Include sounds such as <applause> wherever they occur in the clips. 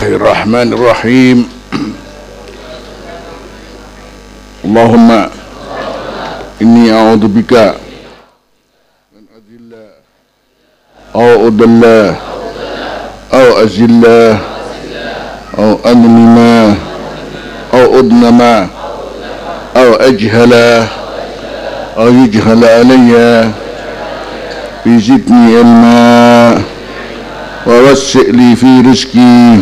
الله الرحمن الرحيم. اللهم إني أعوذ بك من أذل أو أضل أو أزل أو أظلم أو أظلم أو أجهل أو يجهل علي في زدني علما ووسع لي في رزقي.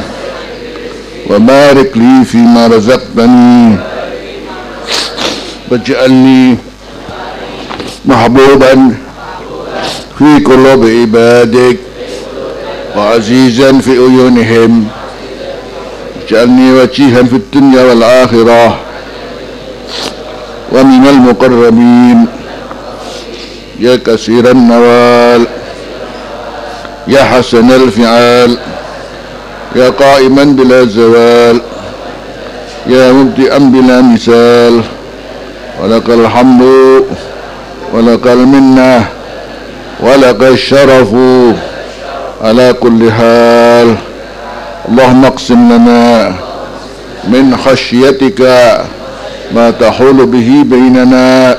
وبارك لي فيما رزقتني. واجعلني محبوبا في قلوب عبادك وعزيزا في عيونهم اجعلني وجيها في الدنيا والآخرة. ومن المقربين. يا كثير النوال. يا حسن الفعال. يا قائما بلا زوال يا مبدئا بلا مثال. ولك الحمد ولك المنة ولك الشرف على كل حال. اللهم اقسم لنا من خشيتك ما تحول به بيننا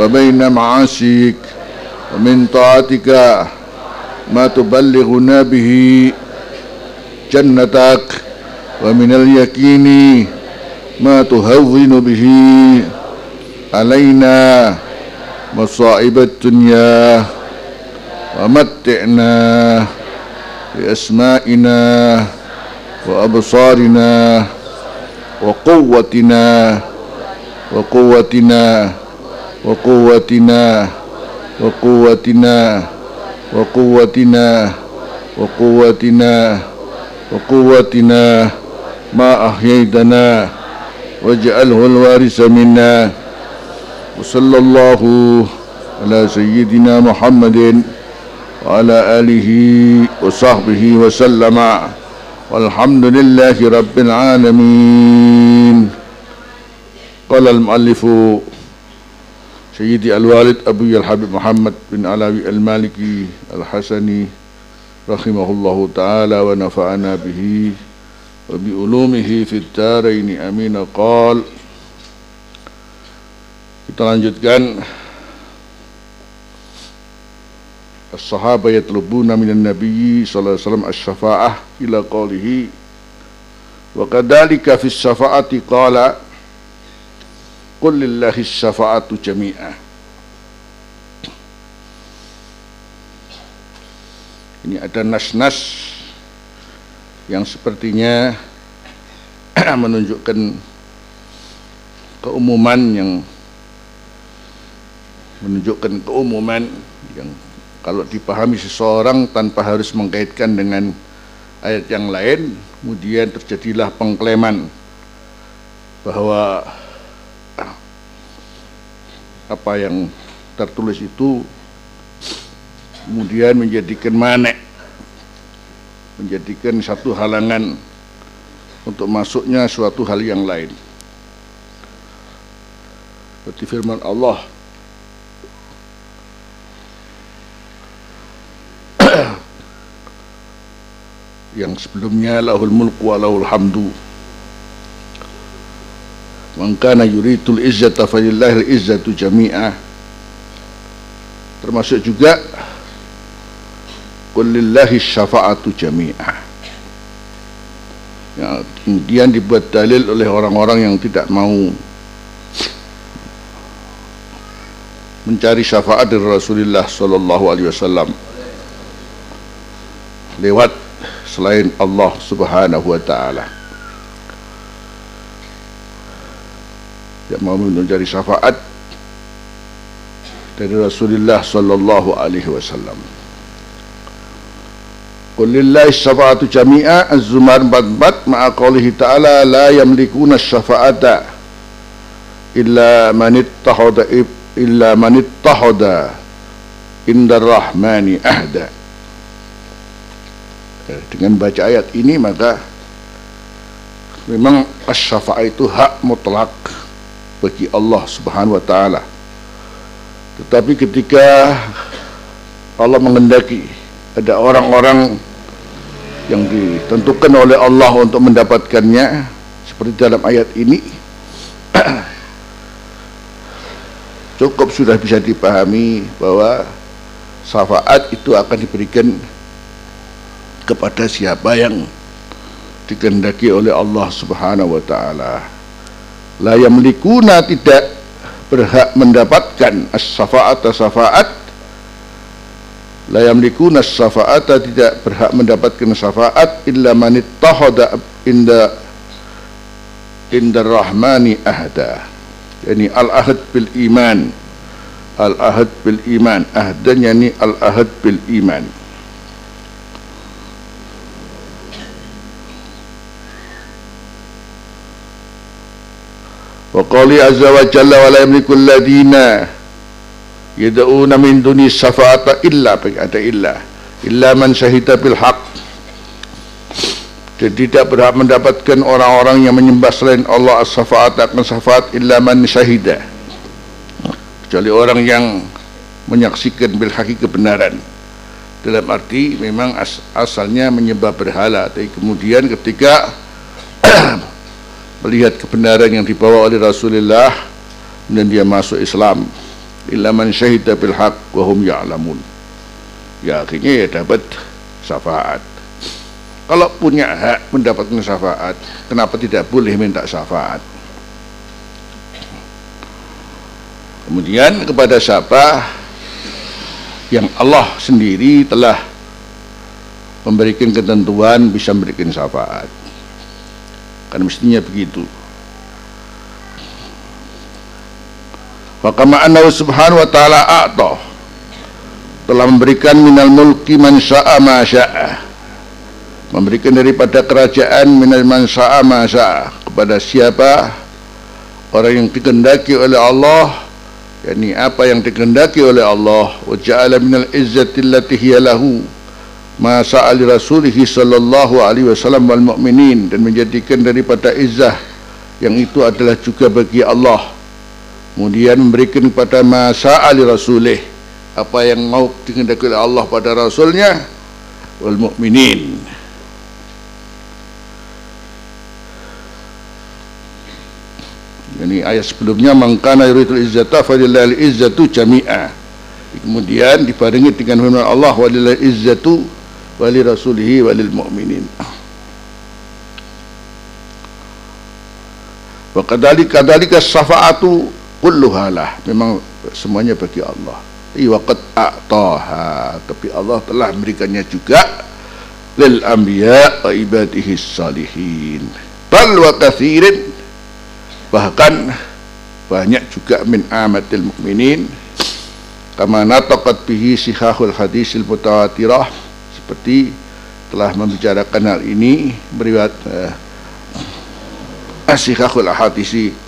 وبين معاصيك ومن طاعتك ما تبلغنا به. جنتك ومن اليقين ما تهون به علينا مصائب الدنيا ومتعنا بأسمائنا وأبصارنا وقوتنا وقوتنا وقوتنا وقوتنا وقوتنا وقوتنا وقوتنا ما أحييتنا واجعله الوارث منا وصلى الله على سيدنا محمد وعلى آله وصحبه وسلم. والحمد لله رب العالمين. قال المؤلف سيدي الوالد أبي الحبيب محمد بن علوي المالكي الحسني رحمه الله تعالى ونفعنا به وبعلومه في الدارين أمين قال kita lanjutkan As-sahaba yatlubuna minan nabiyyi sallallahu alaihi wasallam as-syafa'ah ila qawlihi wa kadhalika fi as-syafa'ati qala qul lillahi as-syafa'atu jami'ah ini ada nas-nas yang sepertinya <clears throat> menunjukkan keumuman yang menunjukkan keumuman yang kalau dipahami seseorang tanpa harus mengkaitkan dengan ayat yang lain kemudian terjadilah pengklaiman bahwa <clears throat> apa yang tertulis itu kemudian menjadikan manek. Menjadikan satu halangan untuk masuknya suatu hal yang lain. Seperti firman Allah. <clears throat> Yang sebelumnya lahul mulku wa lahul hamdu. Man kana yuridul izzata falillahil izzatu jami'a termasuk juga kulillahi syafa'atu jami'a yang kemudian dibuat dalil oleh orang-orang yang tidak mau mencari syafaat dari Rasulullah sallallahu alaihi wasallam lewat selain Allah Subhanahu wa taala. Yang mau mencari syafaat dari Rasulullah sallallahu alaihi wasallam. Qul lillahi syafa'atu jami'a Az-Zumar 44 ma'a qoulihi ta'ala la yamlikuna syafa'ata illa man ittahada illa man ittahada indar rahmani ahda dengan baca ayat ini maka memang as-syafa'a itu hak mutlak bagi Allah Subhanahu wa taala. Tetapi ketika Allah mengendaki ada orang-orang yang ditentukan oleh Allah untuk mendapatkannya seperti dalam ayat ini <clears throat> cukup sudah bisa dipahami bahwa syafaat itu akan diberikan kepada siapa yang dikehendaki oleh Allah Subhanahu wa taala. La yamlikuna tidak berhak mendapatkan as-syafaat as-syafaat la yamlikuna as-syafaata tidak berhak mendapatkan syafaat illa man ittahada inda inda rahmani ahda. Yani al-ahad bil iman. Al-ahad bil iman. Ahdan yani al-ahad bil iman. Wa qali azza wa jalla wa la yamliku alladhina yad'una min duni syafaata illa ada illa illa man syahida bil haq jadi tidak berhak mendapatkan orang-orang yang menyembah selain Allah as-syafaat akan syafaat illa man syahida. Kecuali orang yang menyaksikan bil haqi kebenaran. Dalam arti memang as asalnya menyembah berhala. Tapi kemudian ketika <clears throat> melihat kebenaran yang dibawa oleh Rasulullah dan dia masuk Islam illa man syahida bil haq wa hum ya'lamun. Ya akhirnya ya dapat syafaat. Kalau punya hak mendapatkan syafaat kenapa tidak boleh minta syafaat? Kemudian kepada siapa yang Allah sendiri telah memberikan ketentuan bisa memberikan syafaat? Kan mestinya begitu Fakama annahu subhanahu wa ta'ala a'ta. Telah memberikan minal mulki man sya'a ma sya'a. Memberikan daripada kerajaan minal man sya'a ma sya'a kepada siapa? Orang yang dikehendaki oleh Allah yakni apa yang dikehendaki oleh Allah. Wa ja'ala minal izzati allati hiya lahu ma sa'a li rasulih sallallahu alaihi wasallam wal mu'minin dan menjadikan daripada izzah yang itu adalah juga bagi Allah kemudian memberikan kepada masa ali rasulih apa yang mau dikehendaki oleh Allah pada rasulnya. Wal mukminin ini ayat sebelumnya mangkana yuridul izzata falillahil izzatu jami'a. Kemudian dibarengi dengan firman Allah walillahil izzatu wali rasulihi walil mu'minin. Wa kadhalika kadhalika syafa'atu kulluha lah. Memang semuanya bagi Allah. Waqad a'taha. Tapi Allah telah memberikannya juga. Lil anbiya wa ibadihi salihin. Bal wa kathirin. Bahkan banyak juga min amatil mu'minin. Kama nataqat bihi sihahul hadisil mutawatirah. Seperti telah membicarakan hal ini. Meriwayat uh, sihahul hadisi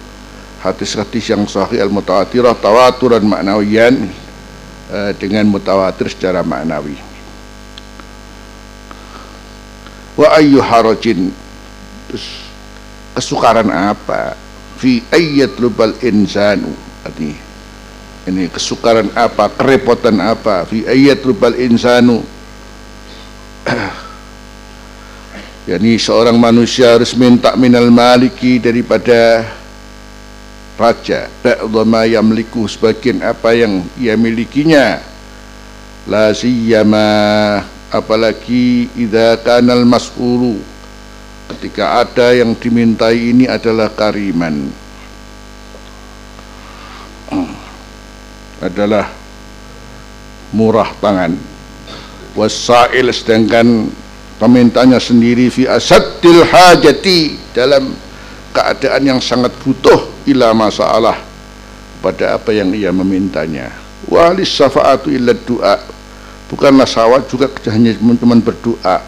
hadis-hadis yang sahih al-mutawatirah tawaturan maknawiyan uh, dengan mutawatir secara maknawi. Wa ayyu harajin kesukaran apa? Fi ayyat lubal insanu artinya ini kesukaran apa kerepotan apa? Fi ayyat lubal insanu <clears throat> yakni seorang manusia harus minta minal maliki daripada raja ba'dha ma yamliku sebagian apa yang ia milikinya. La siyama apalagi idza kanal mas'ulu. Ketika ada yang dimintai ini adalah kariman. <clears throat> Adalah murah tangan wasail sedangkan pemintanya sendiri fi asaddil hajati dalam keadaan yang sangat butuh ila masalah pada apa yang ia memintanya. Walis syafaatu illa doa bukanlah sawat juga hanya cuma berdoa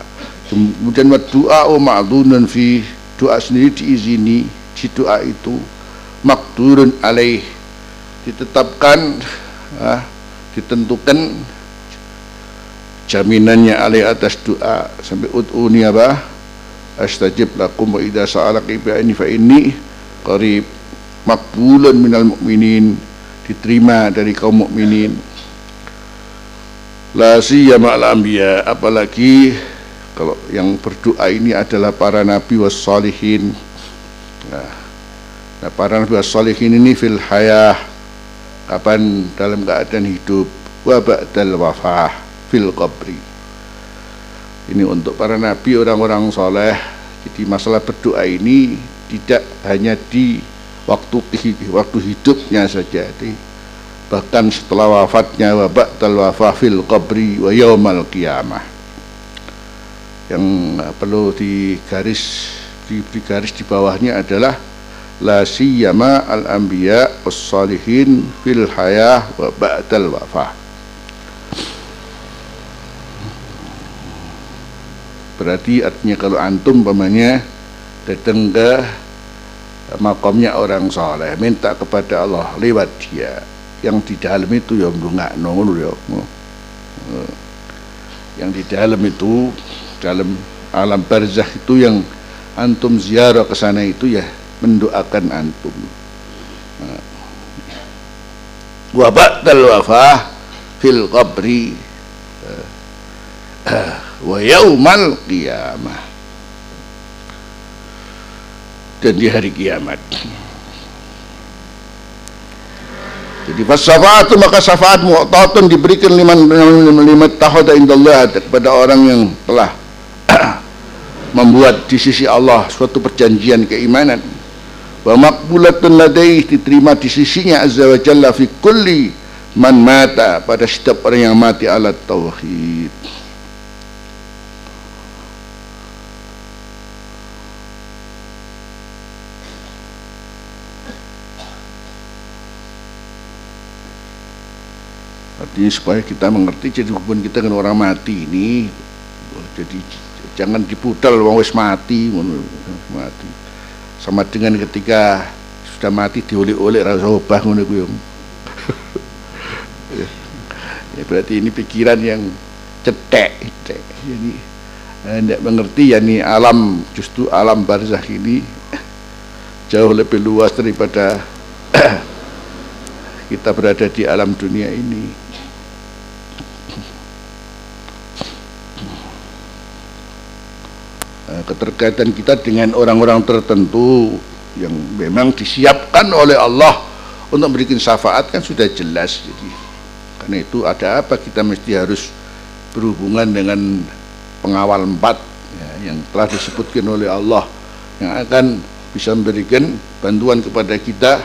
kemudian doa o ma'dunun fi doa sendiri diizini di doa itu makdurun alaih. Ditetapkan ah, ditentukan jaminannya alaih atas doa sampai ud'uni apa astajib lakum wa idza sa'alaka ibadi fa inni qarib makbulun minal mu'minin diterima dari kaum mukminin. la siyama al anbiya apalagi kalau yang berdoa ini adalah para nabi wassalihin. Nah, nah para nabi wassalihin ini fil hayah. Kapan? Dalam keadaan hidup. Wa ba'dal wafah fil qabri ini untuk para nabi orang-orang soleh. Jadi masalah berdoa ini tidak hanya di waktu waktu hidupnya saja. Jadi bahkan setelah wafatnya wa ba'dal wafah fil qabri wa yaumal qiyamah. Yang perlu digaris diberi garis di bawahnya adalah la siyama al anbiya was salihin fil hayah wa ba'dal wafah berarti artinya kalau antum pamannya datang ke makamnya orang soleh minta kepada Allah lewat dia. Yang di dalam itu ya nggak nongol ya. Yang di dalam itu dalam alam barzah itu yang antum ziarah ke sana itu ya mendoakan antum. Wa ba'dal wafah fil qabri wa yaumal qiyamah dan di hari kiamat Jadi fasafatu maka syafaat mu'tatun diberikan lima lima tahada indallah kepada orang yang telah <clears throat> membuat di sisi Allah suatu perjanjian keimanan. Wa maqbulatun ladaih diterima di sisinya azza wa jalla fi kulli man mata pada setiap orang yang mati alat tauhid. Artinya supaya kita mengerti jadi hubungan kita dengan orang mati ini jadi jangan dipudal wong wis mati mati. Sama dengan ketika sudah mati dioleh-oleh rasa obah ngono kuwi. <laughs> ya berarti ini pikiran yang cetek, cetek. Jadi tidak mengerti ya nih alam justru alam barzah ini <laughs> jauh lebih luas daripada <clears throat> kita berada di alam dunia ini. Keterkaitan kita dengan orang-orang tertentu yang memang disiapkan oleh Allah untuk memberikan syafaat kan sudah jelas. Jadi karena itu ada apa kita mesti harus berhubungan dengan pengawal empat ya, yang telah disebutkan oleh Allah yang akan bisa memberikan bantuan kepada kita.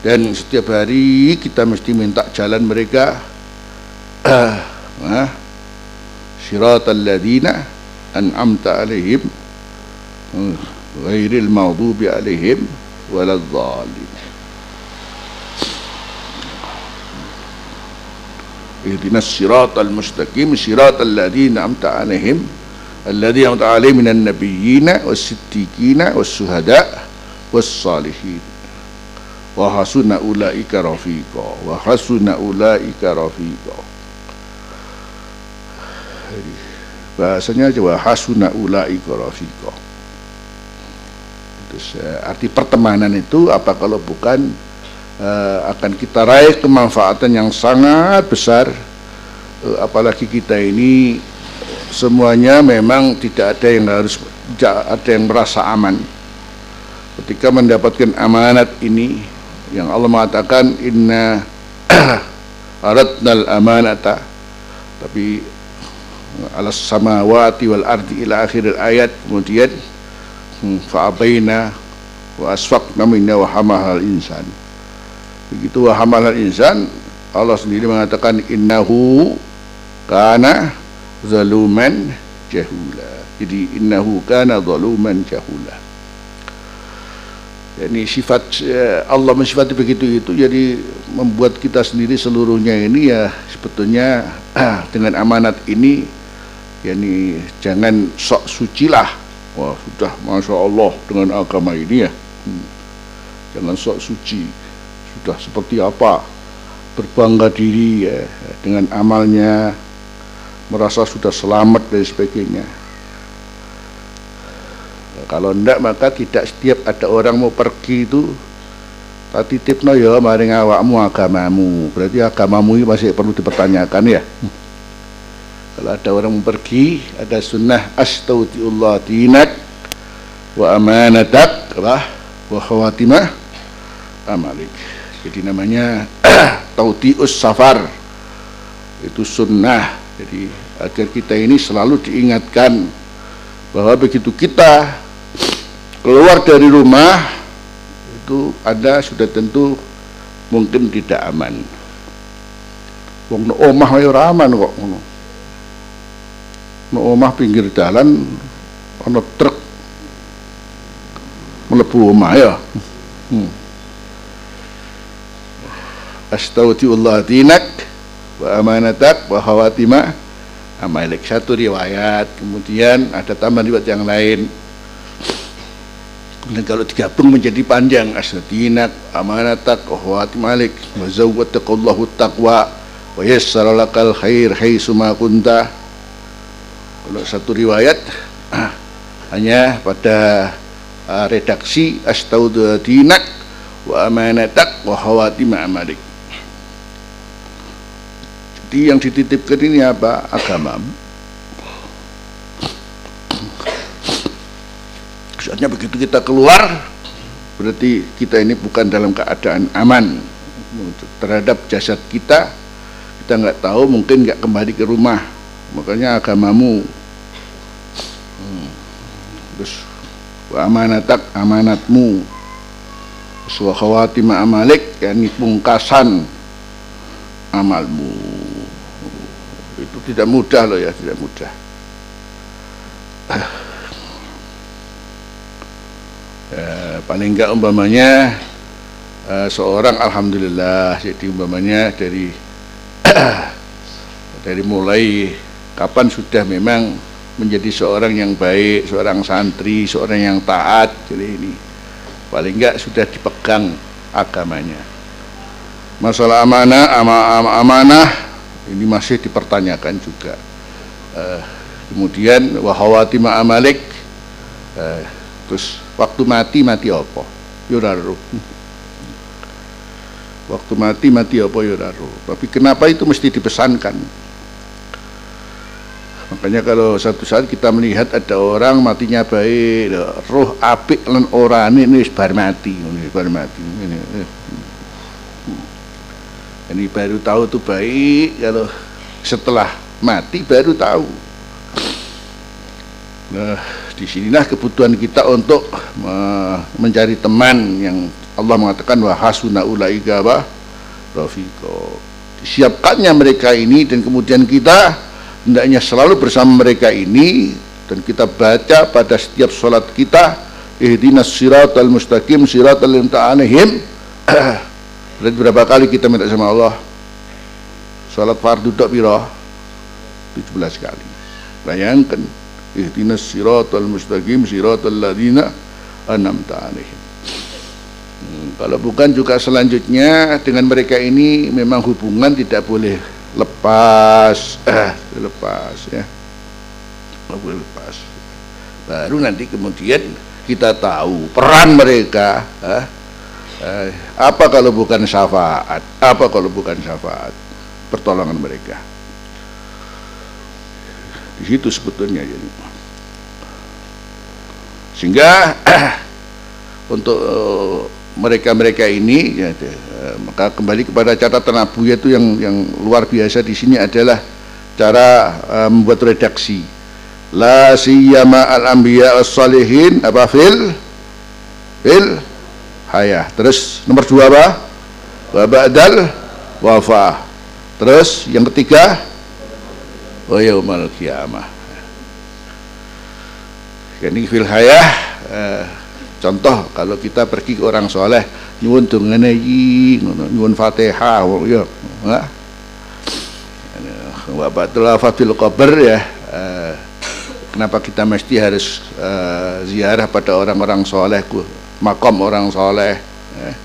Dan setiap hari kita mesti minta jalan mereka. Uh, <clears throat> siratal ladina an'amta alaihim ghairil maghdubi alaihim waladhdallin ihdinas siratal mustaqim siratal ladzina amta alaihim alladzi amta alaihim minan nabiyyina was-siddiqina was-syuhada was-salihin wa hasuna ulaika rafiqa wa hasuna ulaika rafiqa bahasanya coba hasuna ulaika rafiqa. Terus, arti pertemanan itu apa kalau bukan uh, akan kita raih kemanfaatan yang sangat besar. Uh, apalagi kita ini semuanya memang tidak ada yang harus tidak ada yang merasa aman. Ketika mendapatkan amanat ini yang Allah mengatakan inna <clears throat> aradnal amanata. Tapi alas samawati wal ardi ila akhir ayat. Kemudian hmm, fa'abaina wa asfaqna minna wa hamahal insan. Begitu wa hamahal insan Allah sendiri mengatakan innahu kana zaluman jahula. Jadi innahu kana zaluman jahula. Ini sifat eh, Allah mensifati begitu itu jadi membuat kita sendiri seluruhnya ini ya sebetulnya <clears throat> dengan amanat ini yakni jangan sok suci lah. Wah sudah masya Allah dengan agama ini ya. Hmm. jangan sok suci. Sudah seperti apa? Berbangga diri ya dengan amalnya. Merasa sudah selamat dan sebagainya. Kalau tidak maka tidak setiap ada orang mau pergi itu tak titip no ya maring awakmu agamamu. Berarti agamamu ini masih perlu dipertanyakan ya. Kalau kalau ada orang pergi ada sunnah astautiullah dinak wa amanatak lah wa khawatimah amalik. Jadi namanya <clears throat> tautius safar. Itu sunnah. Jadi agar kita ini selalu diingatkan bahwa begitu kita keluar dari rumah itu ada sudah tentu mungkin tidak aman. Wong omah aman kok ngono no omah pinggir jalan ono truk melebu omah ya. Hmm. Astaudiullah dinak wa amanatak wa khawatima amalik satu riwayat kemudian ada tambahan riwayat yang lain. Dan kalau digabung menjadi panjang asnatinak amanatak wa malik. Wa zawwatakallahu taqwa wa yassara lakal khair haitsuma kunta kalau satu riwayat <clears throat> hanya pada uh, redaksi astaudinak wa amanatak wa khawatima amalik jadi yang dititipkan ini apa? Agama. Saatnya begitu kita keluar, berarti kita ini bukan dalam keadaan aman terhadap jasad kita. Kita nggak tahu, mungkin nggak kembali ke rumah. Makanya agamamu. Terus amanatak amanatmu. Suwakhawati amalik yakni pungkasan amalmu. Itu tidak mudah loh ya tidak mudah. Ya, paling enggak umpamanya uh, seorang alhamdulillah jadi umpamanya dari <clears throat> dari mulai kapan sudah memang menjadi seorang yang baik, seorang santri, seorang yang taat, jadi ini. Paling enggak sudah dipegang agamanya. Masalah amanah, ama, ama, amanah ini masih dipertanyakan juga. Uh, kemudian wahawati ma'amalik uh, terus waktu mati mati apa? Yuraru waktu mati mati apa? Yuraru tapi kenapa itu mesti dipesankan makanya kalau satu saat kita melihat ada orang matinya baik roh apik lan orane ini bar mati ini bar mati ini ini baru tahu tuh baik kalau setelah mati baru tahu. Nah di sinilah kebutuhan kita untuk mencari teman yang Allah mengatakan wa hasuna ulaika wa rafiqo. Disiapkannya mereka ini dan kemudian kita hendaknya selalu bersama mereka ini dan kita baca pada setiap sholat kita ihdinas siratal mustaqim siratal linta'anihim <clears throat> Berarti berapa kali kita minta sama Allah? Salat fardu tak pira? 17 kali. Bayangkan ihdinas siratal mustaqim siratal ladzina an'amta. Hmm, kalau bukan juga selanjutnya dengan mereka ini memang hubungan tidak boleh lepas, eh, lepas ya. Lepas. Baru nanti kemudian kita tahu peran mereka, eh, eh, apa kalau bukan syafaat? Apa kalau bukan syafaat? Pertolongan mereka. Di situ sebetulnya jadi sehingga <clears throat> untuk eh, mereka-mereka ini ya, eh, maka kembali kepada catatan Abu itu yang yang luar biasa di sini adalah cara uh, membuat redaksi. La siyama al anbiya as salihin apa fil? Fil? Hayah. Terus nomor dua apa? Wa ba'dal wafa terus yang ketiga? Wa yaumal kiamah ini fil hayah eh, contoh kalau kita pergi ke orang soleh nyuwun dungane iki nyuwun Fatihah ya ba'dal wafa fil qabr ya. Eh, kenapa kita mesti harus uh, ziarah pada orang-orang soleh makam orang soleh eh.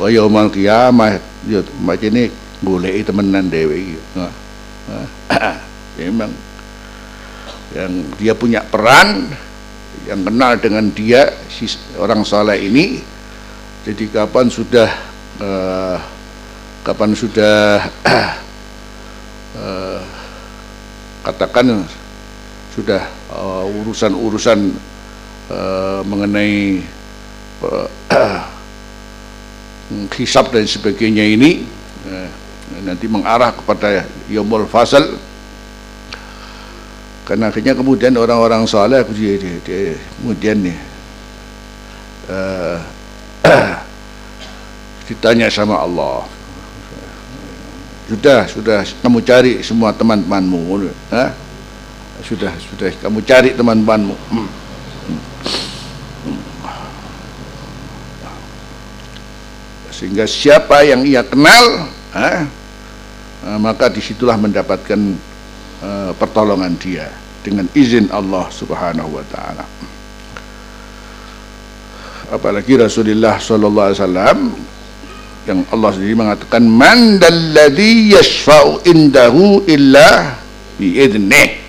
wa yaumal kiamah ya macam ini golek temenan dewe nah, nah, memang yang dia punya peran yang kenal dengan dia si orang soleh ini jadi kapan sudah uh, kapan sudah uh, katakan sudah uh, urusan-urusan uh, mengenai uh, <clears throat> hisab dan sebagainya ini nanti mengarah kepada Yomul Fasal karena akhirnya kemudian orang-orang soleh kemudian nih uh, <clears throat> ditanya sama Allah sudah sudah kamu cari semua teman-temanmu ha? sudah sudah kamu cari teman-temanmu hmm. sehingga siapa yang ia kenal ha? maka di situlah mendapatkan uh, pertolongan dia dengan izin Allah subhanahu wa ta'ala apalagi Rasulullah sallallahu alaihi wasallam yang Allah sendiri mengatakan man dalladhi yashfa'u indahu illa biidnih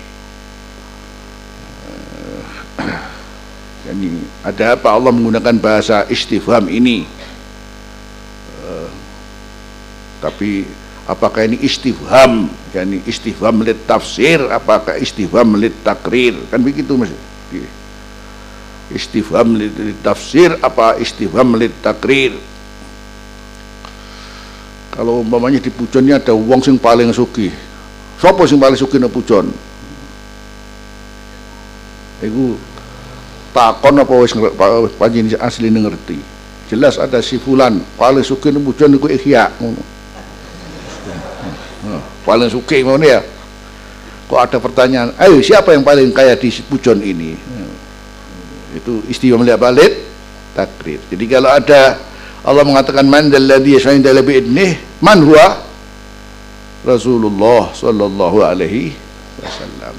Yani ada apa Allah menggunakan bahasa istifham ini? Uh, tapi apakah ini istifham? Yani istifham lit tafsir, apakah istifham lit takrir? Kan begitu Mas. Istifham lit tafsir apa istifham lit takrir? Kalau umpamanya di pujon ini ada uang sing paling suki. Siapa sing paling suki na pujon? Iku takon apa wis panjenengan asli ngerti jelas ada si fulan paling suki mujon niku ikhya ngono paling suki ngono ya. Kok ada pertanyaan ayo siapa yang paling kaya di pujon ini? Itu istiwa melihat balik takrir jadi kalau ada Allah mengatakan man dalladhi yashfa'u inda bi'idnih man huwa? Rasulullah sallallahu alaihi wasallam.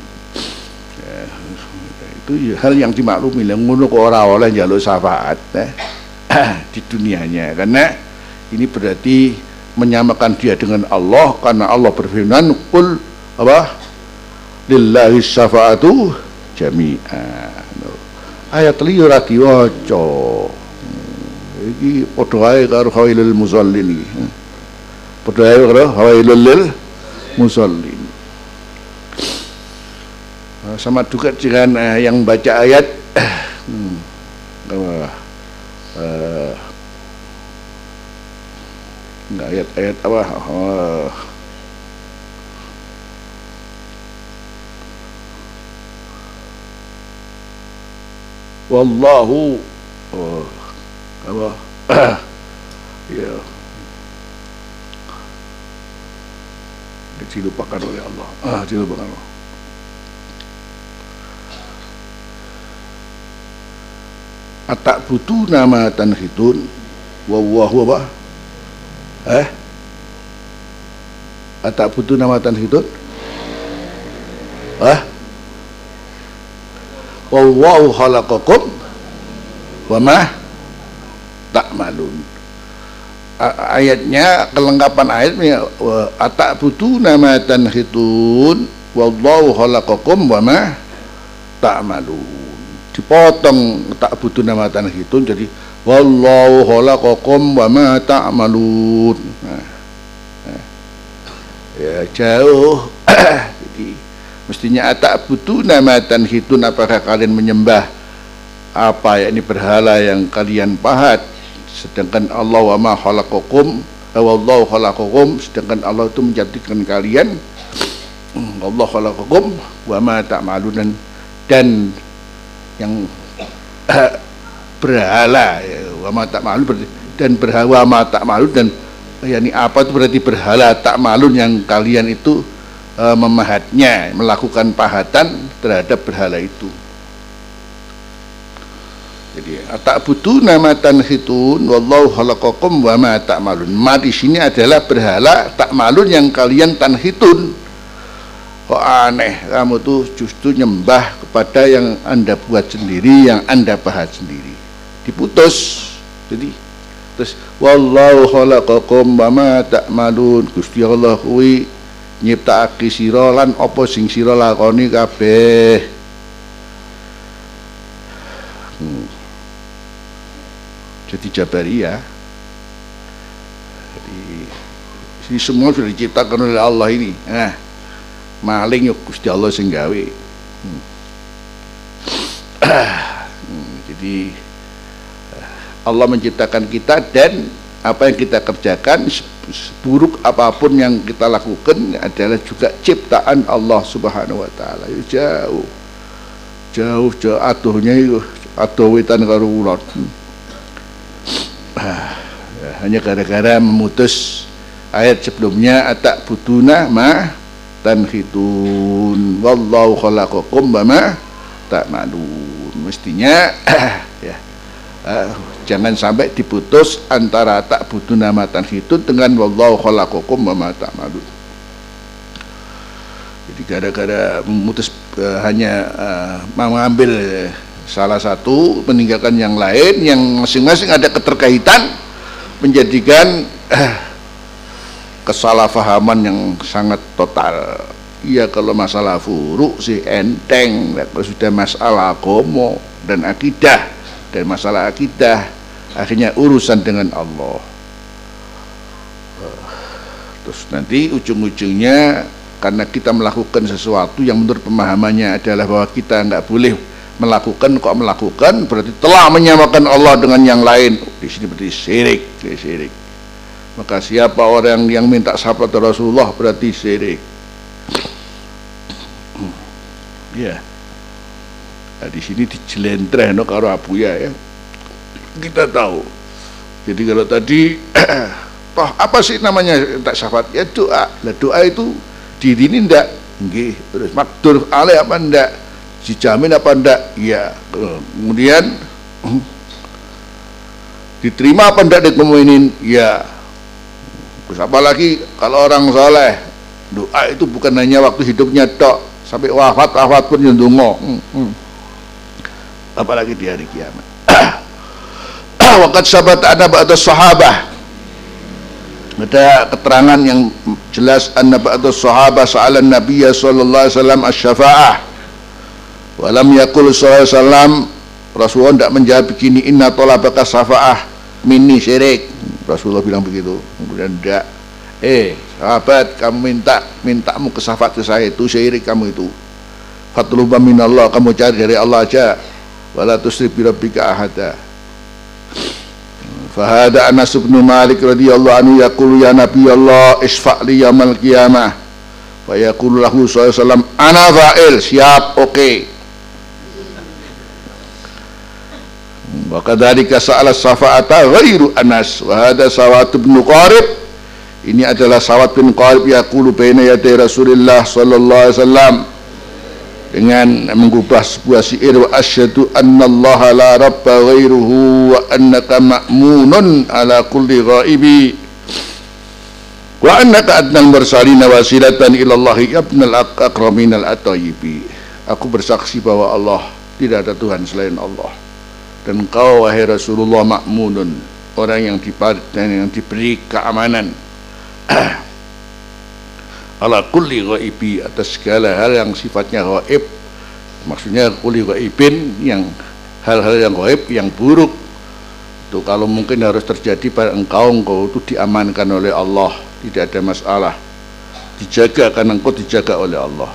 Itu hal yang dimaklumi. Lah ngono kok ora oleh njaluk syafaat eh, <clears throat> di dunianya. Karena ini berarti menyamakan dia dengan Allah karena Allah berfirman qul apa? Lillahi syafaatu jami'an ayat liya ora diwaca iki padha ae karo hawailul musallin iki. Padha ae karo hawailul musallin. Sama juga dengan uh, yang baca ayat hmm, uh, uh, enggak ayat-ayat apa? Uh, wallahu. Uh, apa? <clears throat> Ya. Dilupakan oleh Allah. Ah dilupakan Allah. Atak butuh nama tanhitun? Wawahu apa eh? Atak butuh nama tanhitun eh? Wawahu khalaqakum wa ma ta'malun. Ayatnya kelengkapan ayatnya atak butuh nama tanhitun wallahu khalaqakum wa ma ta'malun. Dipotong tak butuh nama tanah itu jadi wallahu khalaqakum wa ma ta'malun. Nah, nah. ya jauh. <clears throat> Jadi mestinya tak butuh nama itu apakah kalian menyembah apa ya? Ini berhala yang kalian pahat. Sedangkan Allah wa ma khalaqakum. Eh, wallahu khalaqakum. Sedangkan Allah itu menjadikan kalian. <clears throat> Allah khalaqakum wa ma ta'malun. Dan yang <clears throat> berhala ya, wama tak malu dan berhala tak malu dan yakni apa itu berarti berhala tak malu yang kalian itu e, memahatnya melakukan pahatan terhadap berhala itu. Jadi tak butuh nama tanhitun wallahu khalaqakum wa ma ta'malun ma di sini adalah berhala tak malun yang kalian tanhitun. Kok aneh kamu tuh justru nyembah kepada yang anda buat sendiri yang anda bahas sendiri diputus. Jadi terus wallahu khalaqakum wa ma ta'malun. Gusti Allah kuwi nyiptakake sira lan apa sing sira lakoni kabeh. Hmm. jadi jabariyah jadi ini semua sudah diciptakan oleh Allah ini. Nah maling yuk Gusti Allah sing gawe. Hmm. <clears throat> hmm, jadi Allah menciptakan kita dan apa yang kita kerjakan buruk apa pun yang kita lakukan adalah juga ciptaan Allah Subhanahu wa taala. Jauh jauh jauh atuhnya atuh witan karo ulot ah, ya, hanya gara-gara memutus ayat sebelumnya atak buduna ma tanhitun wallahu khalaqakum ma ta'malun. Mestinya <coughs> ya uh, jangan sampai diputus antara tak butuh nama tanhitun dengan wallahu khalaqakum wa ma ta'malun. Jadi gara-gara memutus uh, hanya uh, mengambil salah satu meninggalkan yang lain yang masing-masing ada keterkaitan menjadikan uh, kesalahpahaman yang sangat total. Iya kalau masalah furuk sih enteng. Kalau sudah masalah komo dan akidah dan masalah akidah akhirnya urusan dengan Allah. Terus nanti ujung-ujungnya karena kita melakukan sesuatu yang menurut pemahamannya adalah bahwa kita nggak boleh melakukan kok melakukan? Berarti telah menyamakan Allah dengan yang lain. Di sini berarti syirik syirik maka siapa orang yang minta sahabat Rasulullah berarti syirik. Ya nah, di sini dijelentreh no karo Abu ya ya kita tahu. Jadi kalau tadi <clears throat> toh apa sih namanya tak syafaat? Ya doa. Lah doa itu diri ini ndak? Nggih. Terus makdur ale apa ndak? Dijamin apa ndak? Ya kemudian hmm, <clears throat> diterima apa ndak ditemuinin ya. Terus apalagi kalau orang soleh doa itu bukan hanya waktu hidupnya tok sampai wafat wafat pun nyundungo hmm, hmm. Apalagi di hari kiamat <coughs> Waqad sabat ada ba'da sahabah. Ada keterangan yang jelas anna ba'da sahabah sa'alan nabiyya sallallahu alaihi wasallam asy-syafa'ah. Wa lam yaqul sallallahu alaihi wasallam Rasulullah tidak menjawab begini inna talabaka syafa'ah minni syirik. Rasulullah bilang begitu kemudian tidak. Eh sahabat kamu minta mintamu ke syafaat ke saya itu syirik kamu itu. Fatluba minallah kamu cari dari Allah aja. Wala tusrif bi rabbika ahada Fahada Anas bin Malik radhiyallahu anhu yaqulu ya Nabi Allah isfa' li yaumil qiyamah. Wa yaqulu lahu sallallahu ana fa'il siap oke. Okay. wa kadzalika sa'ala safa'ata ghairu Anas. Wa hada Sawat bin Qarib. Ini adalah Sawat bin Qarib yaqulu baina yaday Rasulullah sallallahu alaihi wasallam dengan mengubah sebuah syair wa asyhadu annallaha la rabba ghairuhu wa annaka ma'munun ala kulli ghaibi. Wa annaka adnal mursalina wasilatan ila Allah ibnal akramin al atayibi. Aku bersaksi bahwa Allah tidak ada Tuhan selain Allah. Dan kau wahai Rasulullah ma'munun orang yang diberi, yang diberi keamanan <clears throat> ala kulli ghaibi atas segala hal yang sifatnya ghaib. Maksudnya kulli ghaibin yang hal-hal yang ghaib yang buruk. Itu kalau mungkin harus terjadi pada engkau engkau itu diamankan oleh Allah. Tidak ada masalah. Dijaga karena engkau dijaga oleh Allah.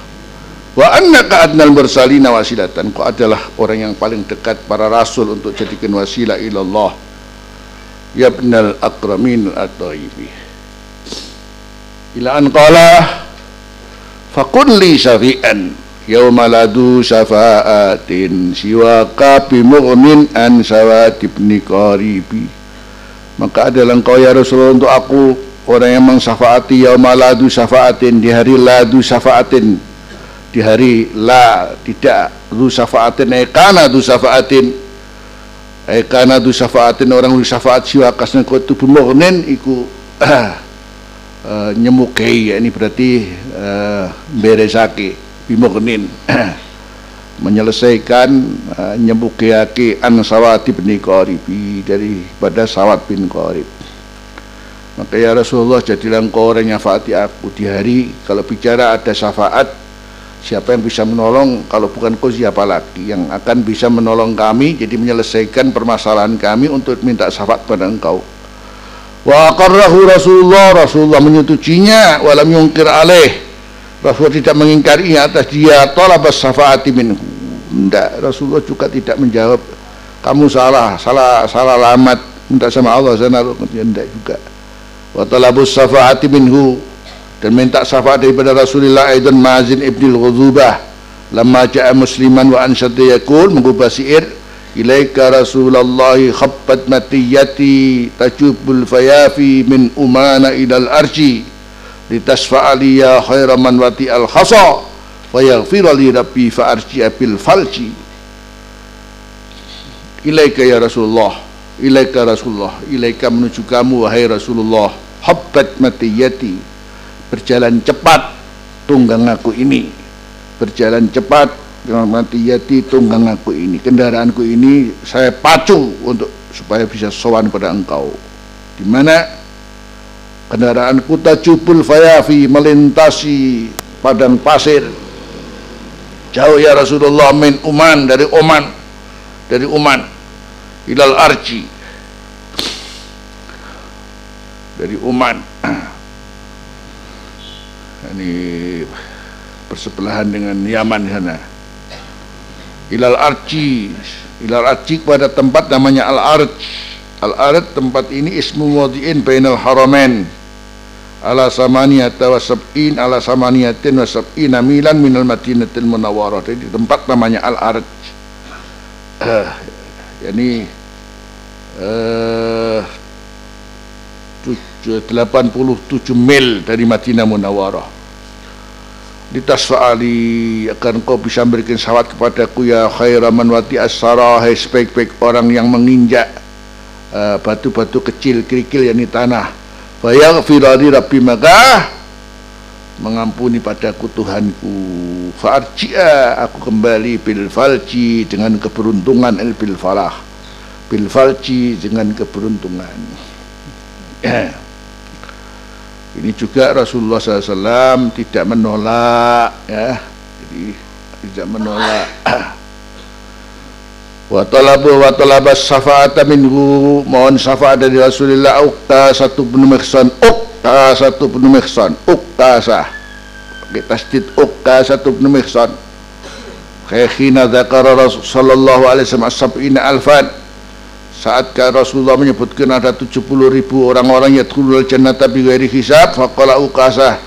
Wa annaka adnal mursalina wasilatan. Kau adalah orang yang paling dekat para rasul untuk jadikan wasilah ilallah. Ya benal akramin at-tayyibi ila an qala faqul li syafi'an yauma ladu syafa'atin siwaka bimughnin an sawat ibni qaribi. Maka adalah engkau ya Rasulullah untuk aku orang yang mensyafaati yauma ladu syafa'atin di hari ladu syafa'atin. Di hari la tidak du syafa'atin ekana du syafa'atin. Ekana du syafa'atin orang du syafa'at siwakasnya kau itu bimughnin iku <clears throat> uh, nyemukai ya ini berarti uh, beresake bimognin. <clears throat> Menyelesaikan uh, nyemukiaki an sawati bin qaribi pada sawat bin qarib. Maka ya Rasulullah jadilah engkau orang yang faati aku di hari kalau bicara ada syafaat siapa yang bisa menolong? Kalau bukan kau siapa lagi yang akan bisa menolong kami? Jadi menyelesaikan permasalahan kami untuk minta syafaat pada engkau wa aqarrahu Rasulullah Rasulullah menyetujuinya walam yungkir alaih. Rasul tidak mengingkari atas dia tolabas syafaati minhu. Tidak Rasulullah juga tidak menjawab kamu salah salah salah alamat. Minta sama Allah sana tidak juga. Wa talabus syafaati minhu. Dan minta syafaat daripada Rasulullah aidan Mazin ibn al-Ghuzubah lama ja'a musliman wa ansyata yakul mengubah syair ilaika Rasulullah khabbat matiyati tajubul fayafi min umana ilal arji litasfa'ali ya khaira man wati al-khasa wa yaghfir li rabbi fa arji bil falji. Ilaika ya Rasulullah ilaika Rasulullah ilaika menuju kamu wahai Rasulullah habbat matiyati berjalan cepat tunggang aku ini. Berjalan cepat mati yati tunggang aku ini. Kendaraanku ini saya pacu untuk supaya bisa sowan pada engkau. Di mana kendaraanku tajubul fayafi melintasi padang pasir. Jauh ya Rasulullah min Uman dari Oman. Dari Uman ilal Arji. Dari Uman. Ini bersebelahan dengan Yaman sana ilal arji ilal arji pada tempat namanya al arj al arj tempat ini ismu wadi'in bainal haramain ala samaniyata wa sab'in ala samaniyatin wa sab'ina milan minal madinatil munawwarah. Jadi tempat namanya al arj uh, yani uh, 87 mil dari Madinah Munawwarah litasfa'ali akan kau bisa memberikan sawat kepadaku ya khairaman wati asara hai sebaik-baik orang yang menginjak uh, batu-batu uh, kecil kerikil yakni tanah. Fayaghfirali rabbi maka mengampuni padaku Tuhanku. Fa'arji'a aku kembali bil falji dengan keberuntungan el bil falah. Bil falji dengan keberuntungan <clears throat> ini juga Rasulullah SAW tidak menolak ya. Jadi tidak menolak. <clears throat> Wa talabu wa talabas syafa'ata minhu. Mohon syafaat dari Rasulullah. Ukta satu penuh meksan ukta satu penuh meksan ukta sah. Pakai tasdid ukta satu meksan kayak khina dzakara Rasulullah sallallahu alaihi sab'ina alfan saat Rasulullah menyebutkan ada 70 ribu orang-orang yang yadkhulul jannata bi ghairi hisab faqala uqasah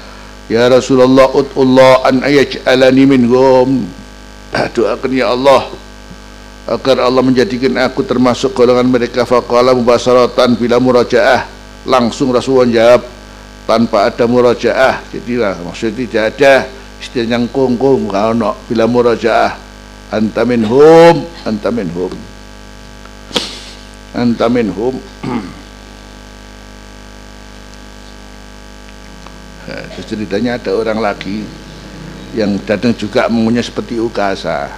ya Rasulullah utullah an ayaj'alani minhum. Doakan ya Allah agar Allah menjadikan aku termasuk golongan mereka. Faqala mubasaratan bila murajaah. Langsung Rasulullah jawab tanpa ada murajaah. Jadilah maksudnya tidak ada. Istilah yang kongkong kalau bila murajaah anta minhum anta minhum anta minhum Terus ceritanya ada orang lagi yang datang juga mengunya seperti ukasa.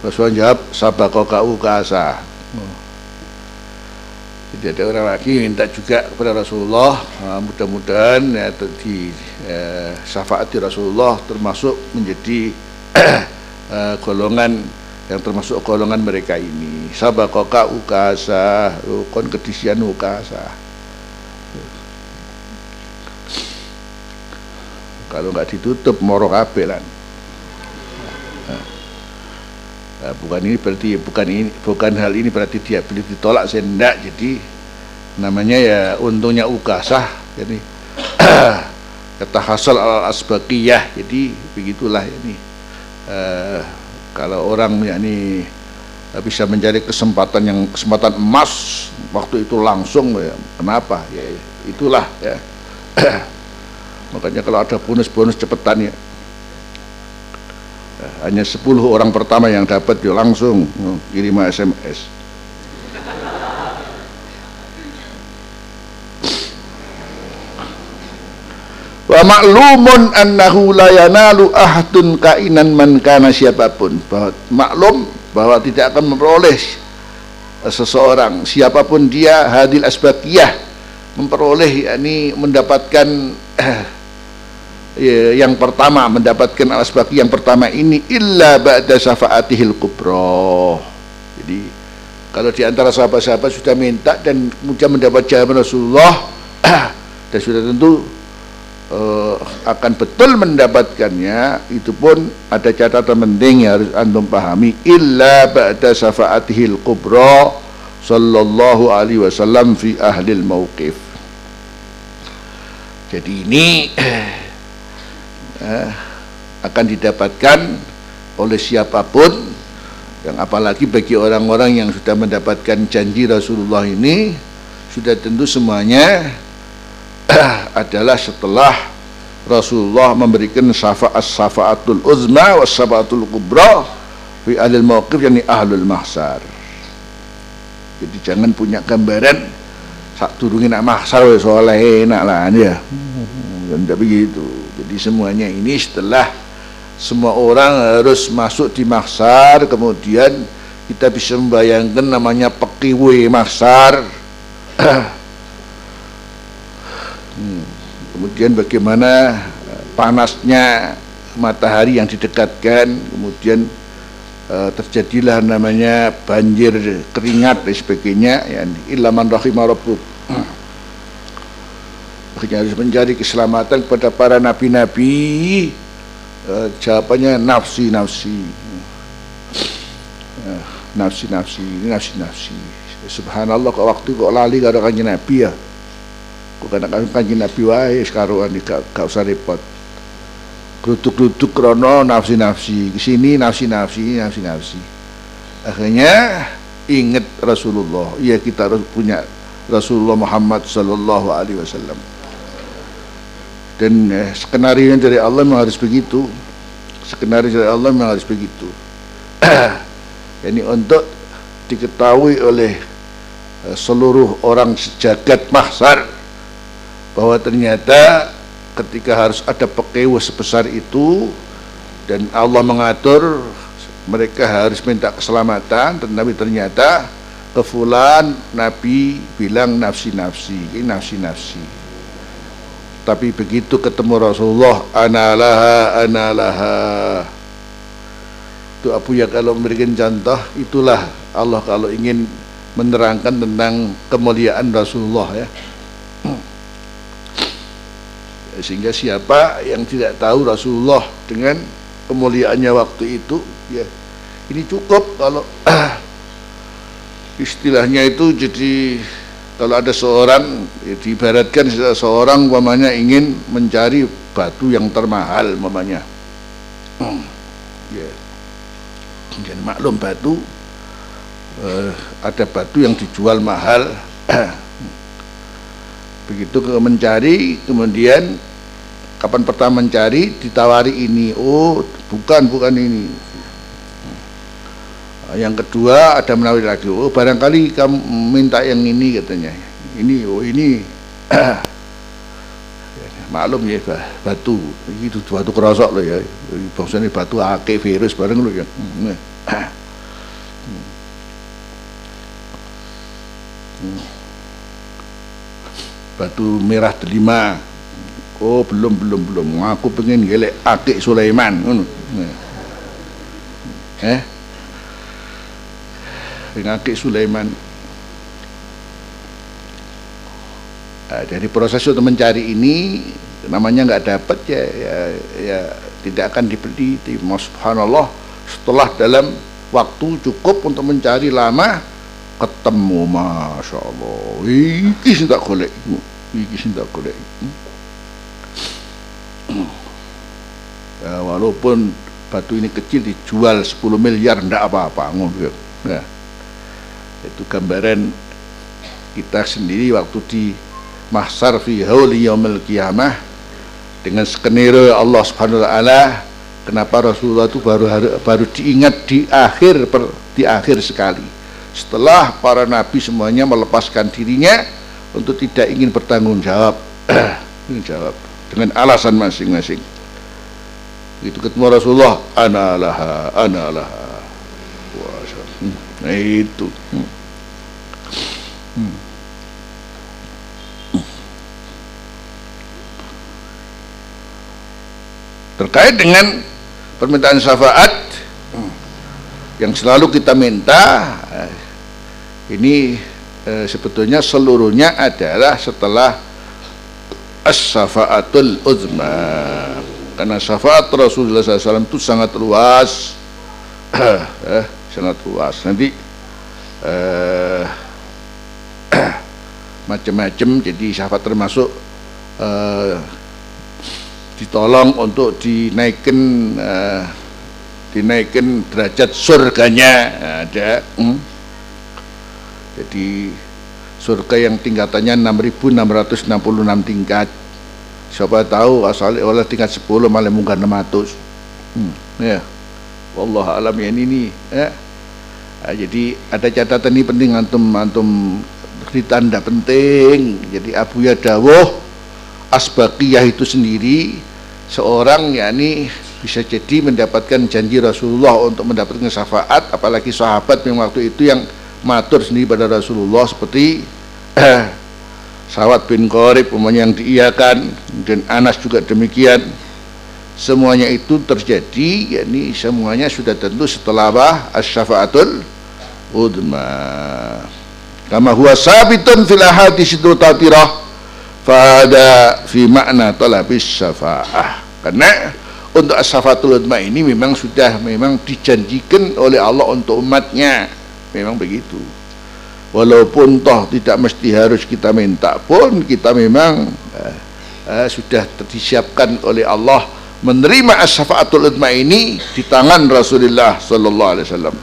Rasulullah jawab sabakoka ukasa. Jadi ada orang lagi minta juga kepada Rasulullah ah, mudah-mudahan ya, di eh, syafaati Rasulullah termasuk menjadi <coughs> eh, golongan yang termasuk golongan mereka ini sabakoka ukasa kon kedisian ukasa kalau nggak ditutup moro kabelan nah, bukan ini berarti bukan ini bukan hal ini berarti dia boleh ditolak sendak jadi namanya ya untungnya ukasah jadi <clears throat> kata hasal al asbaqiyah jadi begitulah ini. Uh, kalau orang yakni bisa mencari kesempatan yang kesempatan emas. Waktu itu langsung ya. Kenapa? Ya itulah ya. <clears throat> Makanya kalau ada bonus-bonus cepetan ya. Eh, hanya 10 orang pertama yang dapat ya langsung kirim SMS wa maklumun annahu la yanalu ahdun kainan man kana siapa pun. Bahwa maklum bahwa tidak akan memperoleh seseorang siapa pun dia hadil asbaqiyah memperoleh yakni mendapatkan ya, yang pertama mendapatkan al asbaqi yang pertama ini illa ba'da syafaatihil kubra. Jadi kalau di antara sahabat-sahabat sudah minta dan kemudian mendapat jawaban Rasulullah <clears throat> dan sudah tentu uh, akan betul mendapatkannya itu pun ada catatan penting yang harus antum pahami. Illa ba'da syafaatihil kubra sallallahu alaihi wasallam fi ahlil mauqif jadi ini uh, akan didapatkan oleh siapa pun yang apalagi bagi orang-orang yang sudah mendapatkan janji Rasulullah ini sudah tentu semuanya <clears throat> adalah setelah Rasulullah memberikan syafaat syafaatul uzma wa syafaatul kubra fi ahlil mauqif yakni ahlul mahsar jadi jangan punya gambaran sak turungin nak mahsar wa soleh enak lah ya. Tidak begitu. Jadi semuanya ini setelah semua orang harus masuk di mahsar kemudian kita bisa membayangkan namanya pekiwe mahsar <clears throat> Hmm. Kemudian bagaimana eh, panasnya matahari yang didekatkan, kemudian uh, terjadilah namanya banjir keringat dan sebagainya. Ya, ilaman rahimah. Akhirnya harus mencari keselamatan kepada para nabi-nabi. Uh, jawabannya nafsi nafsi. Uh, nafsi nafsi, nafsi nafsi. Subhanallah kok waktu kok lali karo kanjeng Nabi ya bukan akan kanji Nabi wae sekaruan gak, gak usah repot. Geruduk-geruduk krono nafsi-nafsi sini nafsi-nafsi nafsi-nafsi. Akhirnya ingat Rasulullah. Ya kita harus punya Rasulullah Muhammad Sallallahu Alaihi Wasallam. Dan eh, skenario dari Allah memang harus begitu. Skenario dari Allah memang harus begitu. <clears throat> Ini untuk diketahui oleh eh, seluruh orang sejagat mahsar bahwa ternyata ketika harus ada pekewa sebesar itu dan Allah mengatur mereka harus minta keselamatan Nabi ternyata kefulan Nabi bilang nafsi-nafsi ini nafsi-nafsi. Tapi begitu ketemu Rasulullah analaha analaha. Itu Abu ya kalau memberikan contoh itulah Allah kalau ingin menerangkan tentang kemuliaan Rasulullah ya sehingga siapa yang tidak tahu Rasulullah dengan kemuliaannya waktu itu ya ini cukup kalau <clears throat> istilahnya itu jadi kalau ada seorang ya, diibaratkan seorang umpamanya ingin mencari batu yang termahal umpamanya. <clears throat> Ya. Jadi maklum batu eh, ada batu yang dijual mahal <clears throat> begitu mencari kemudian kapan pertama mencari ditawari ini. Oh bukan bukan ini. Yang kedua ada menawari lagi. Oh barangkali kamu minta yang ini katanya. Ini oh ini. <clears throat> Maklum ya batu. Itu batu kerosok loh ya. Ini batu ake virus bareng loh ya <clears throat> batu merah delima Oh belum belum belum. Aku pengen gelek akik Sulaiman ngono. Eh? Dengan akik Sulaiman. Nah, dari proses untuk mencari ini namanya nggak dapat ya, ya ya tidak akan dibeli di subhanallah setelah dalam waktu cukup untuk mencari lama ketemu masya Allah. Iki sing tak golek iki sing tak golek ya, walaupun batu ini kecil dijual 10 miliar ndak apa-apa ya. itu gambaran kita sendiri waktu di mahsar fi hauli yaumil dengan skenario Allah Subhanahu wa taala kenapa Rasulullah itu baru baru diingat di akhir per, di akhir sekali setelah para nabi semuanya melepaskan dirinya untuk tidak ingin bertanggung jawab. <clears throat> Jawab. Dengan alasan masing-masing. Itu ketemu Rasulullah ana laha ana laha. Nah itu. Hmm. Hmm. terkait dengan permintaan syafaat yang selalu kita minta ini eh, sebetulnya seluruhnya adalah setelah as-syafa'atul uzma. Karena syafaat Rasulullah SAW itu sangat luas. <clears throat> Eh, sangat luas. Nanti eh, <clears throat> macam-macam jadi syafaat termasuk ditolong untuk dinaikkan dinaikkan derajat surganya. Ada hmm. jadi surga yang tingkatannya 6666 tingkat. Siapa tahu asal oleh tingkat 10 malah mungkin 600 hmm. ya. Wallah alam ya ini ya. Nah, jadi ada catatan ini penting antum antum ditanda penting. Jadi Abu Yadawuh Asbaqiyah itu sendiri seorang yakni bisa jadi mendapatkan janji Rasulullah untuk mendapatkan syafaat apalagi sahabat yang waktu itu yang matur sendiri pada Rasulullah seperti eh, Sawat bin Qorib umumnya yang diiakan dan Anas juga demikian. Semuanya itu terjadi yakni semuanya sudah tentu setelah apa as-syafaatul udma kama huwa sabitun fil ahadits tatirah fada fi makna talabis syafaah. Karena untuk as-safatul udma ini memang sudah memang dijanjikan oleh Allah untuk umatnya. Memang begitu. Walaupun toh tidak mesti harus kita minta pun kita memang eh, eh, sudah disiapkan oleh Allah menerima as-safatul udma ini di tangan Rasulullah sallallahu alaihi wasallam.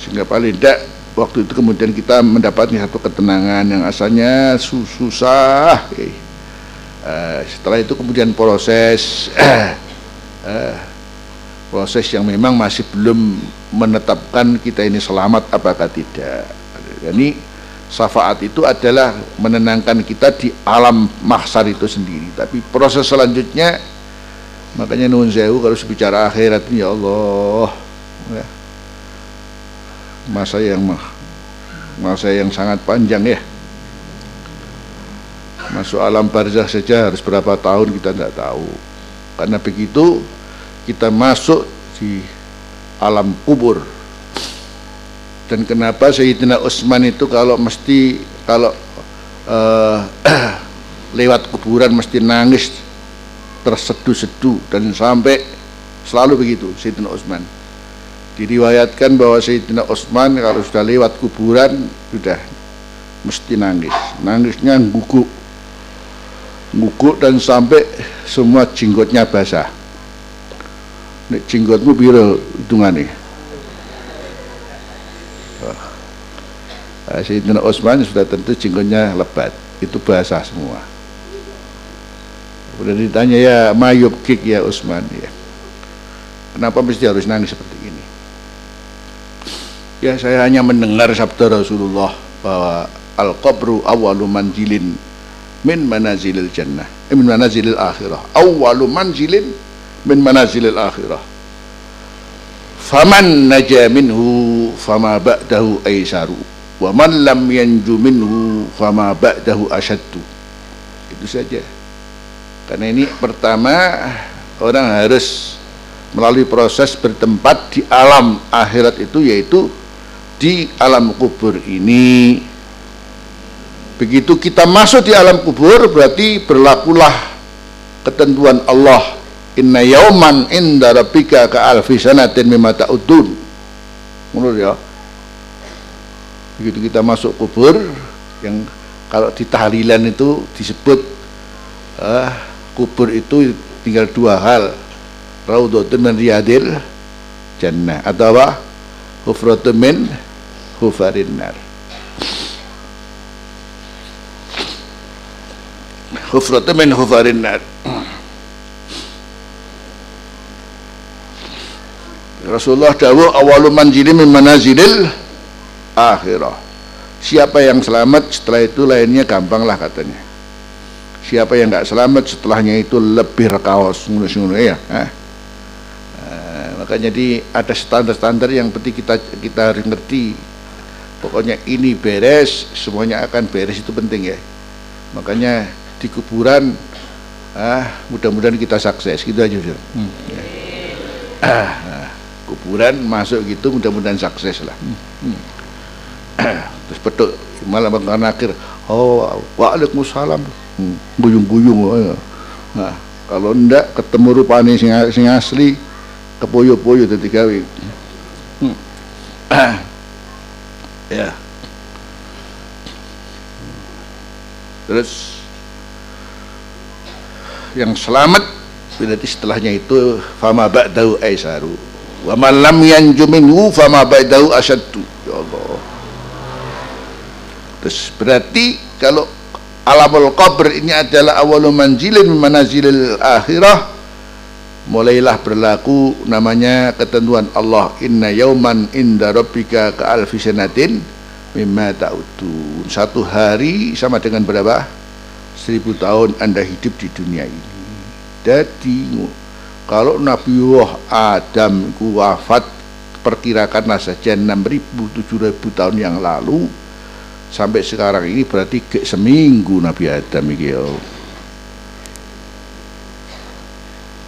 Sehingga paling tidak waktu itu kemudian kita mendapatkan satu ketenangan yang asalnya susah okay. uh, setelah itu kemudian proses uh, <clears throat> proses yang memang masih belum menetapkan kita ini selamat apakah tidak. Ini syafaat itu adalah menenangkan kita di alam mahsar itu sendiri. Tapi proses selanjutnya makanya nun sewu kalau bicara akhirat ya Allah. Ya. Masa yang masa yang sangat panjang ya. Masuk alam barzah saja harus berapa tahun kita tidak tahu. Karena begitu kita masuk di alam kubur. Dan kenapa Sayyidina Utsman itu kalau mesti kalau uh, <clears throat> lewat kuburan mesti nangis terseduh-seduh dan sampai selalu begitu Sayyidina Utsman diriwayatkan bahwa Sayyidina Utsman kalau sudah lewat kuburan sudah mesti nangis. Nangisnya guguk guguk dan sampai semua jenggotnya basah. Nek jenggotmu biru hitungane nah, Sayyidina Utsman sudah tentu jenggotnya lebat. Itu basah semua. Kemudian ditanya ya mayub kik ya Utsman ya. Kenapa mesti harus nangis seperti Ya saya hanya mendengar sabda Rasulullah bahwa al-qabru awwalu manjilin min manazilil jannah eh, min manazilil akhirah. Awwalu manjilin min manazilil akhirah. Faman naja minhu fama ba'dahu aisaru wa man lam yanju minhu fama ba'dahu asyaddu. Itu saja. Karena ini pertama orang harus melalui proses bertempat di alam akhirat itu yaitu di alam kubur ini. Begitu kita masuk di alam kubur berarti berlakulah ketentuan Allah. Inna yauman inda rabbika ka alfi sanatin mimma ta'udun. Menurut ya. Begitu kita masuk kubur yang kalau di tahlilan itu disebut uh, kubur itu tinggal dua hal. Raudhatun min riyadil jannah. Atau apa? Hufratun min hufarin nar hufratu min hufarin nar Rasulullah dawuh awalu manjili min manazilil akhirah. Siapa yang selamat setelah itu lainnya gampang lah katanya. Siapa yang nggak selamat setelahnya itu lebih rekaos ngono ya eh? makanya jadi ada standar-standar yang penting kita kita harus ngerti pokoknya ini beres semuanya akan beres itu penting ya makanya di kuburan ah mudah-mudahan kita sukses gitu aja hmm. ya. ah, ah, kuburan masuk gitu mudah-mudahan sukses lah hmm. Hmm. <coughs> terus petuk malah bang akhir oh waalaikumsalam hmm, guyung-guyung nah, kalau ndak ketemu rupane sing, sing asli kepoyo-poyo dadi gawe hmm. Ya. Terus yang selamat berarti setelahnya itu fama ba'dahu aisaru. Wa man lam yanju minhu fama ba'dahu asyaddu. Ya Allah. Terus berarti kalau alamul qabr ini adalah awalu manjilin manazilil akhirah mulailah berlaku namanya ketentuan Allah inna yauman inda rabbika ka alfi sanatin mimma ta'udun. Satu hari sama dengan berapa? Seribu tahun anda hidup di dunia ini. Jadi kalau Nabi Adam ku wafat perkirakanlah saja 6.000 7.000 tahun yang lalu sampai sekarang ini berarti seminggu Nabi Adam ini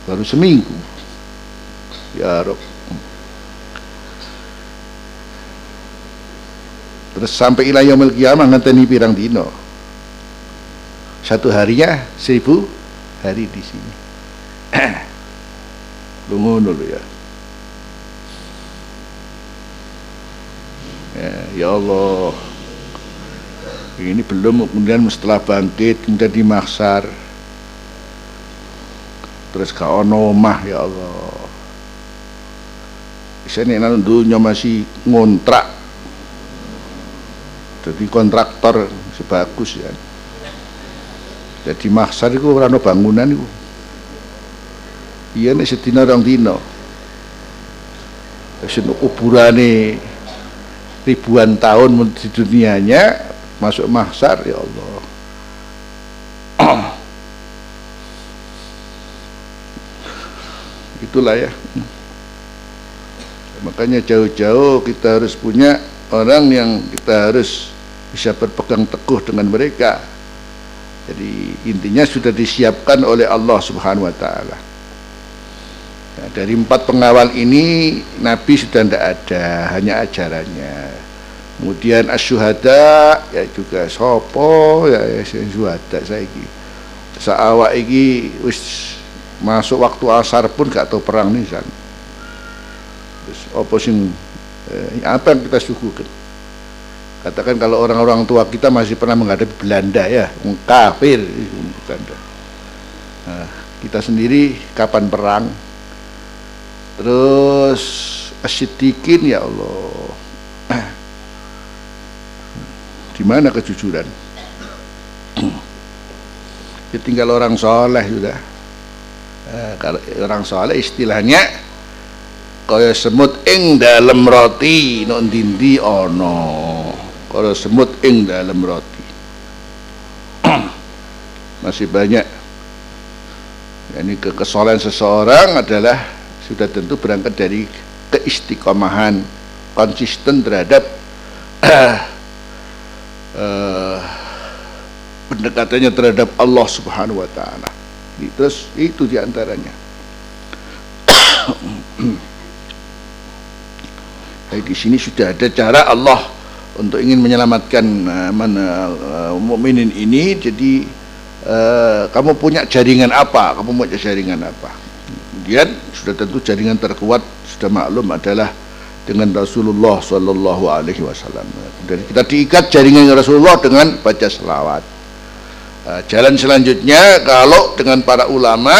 baru seminggu. Ya Rob terus sampai ilah yaumil kiamah ngenteni pirang dino satu harinya seribu hari di sini. <clears throat> Ngono ya. ya ya Allah. Ini belum kemudian setelah bangkit kemudian dimaksar terus ke ono ya Allah. Bisa nih dunia masih ngontrak. Jadi kontraktor sebagus ya. Jadi maksar itu orang bangunan itu iya nih sedina dino Sinu kuburane ribuan tahun di dunianya masuk mahsar ya Allah itulah ya. Makanya jauh-jauh kita harus punya orang yang kita harus bisa berpegang teguh dengan mereka. Jadi intinya sudah disiapkan oleh Allah subhanahu wa ta'ala. Ya, dari empat pengawal ini Nabi sudah tidak ada hanya ajarannya. Kemudian asyuhada ya juga sopo ya, ya syuhada saiki saawak iki wis masuk waktu asar pun gak tahu perang nih san terus apa eh, apa yang kita syukurkan katakan kalau orang-orang tua kita masih pernah menghadapi Belanda ya kafir Belanda. Nah, kita sendiri kapan perang? Terus asyidikin ya Allah. <clears throat> Di mana kejujuran? <clears throat> ya tinggal orang soleh sudah. Kalau orang soleh istilahnya kaya semut ing dalam roti non dindi ono. Kalau semut ing dalam roti. <clears throat> Masih banyak. Ini kekesolehan seseorang adalah sudah tentu berangkat dari keistiqomahan konsisten terhadap uh, <clears throat> pendekatannya terhadap Allah Subhanahu wa taala. Terus itu di antaranya. Jadi <coughs> di sini sudah ada cara Allah untuk ingin menyelamatkan uh, uh, mukminin ini. Jadi uh, kamu punya jaringan apa? Kamu punya jaringan apa? Kemudian sudah tentu jaringan terkuat sudah maklum adalah dengan Rasulullah Shallallahu Alaihi Wasallam. Dan kita diikat jaringan Rasulullah dengan baca selawat. Uh, jalan selanjutnya kalau dengan para ulama,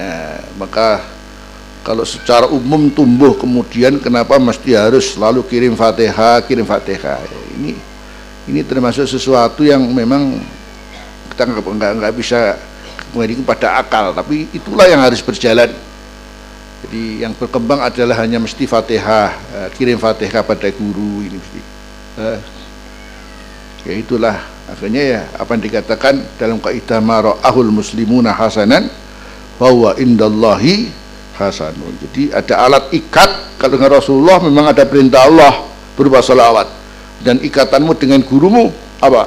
uh, maka kalau secara umum tumbuh kemudian kenapa mesti harus selalu kirim fatihah, kirim fatihah? Ini ini termasuk sesuatu yang memang kita nggak nggak bisa kembali pada akal, tapi itulah yang harus berjalan jadi yang berkembang adalah hanya mesti fatihah, kirim fatihah pada guru ini mesti. Ya itulah akhirnya ya apa yang dikatakan dalam kaidah mara'ahul muslimuna hasanan bahwa indallahi hasanun. Jadi ada alat ikat kalau dengan Rasulullah memang ada perintah Allah berupa salawat dan ikatanmu dengan gurumu apa?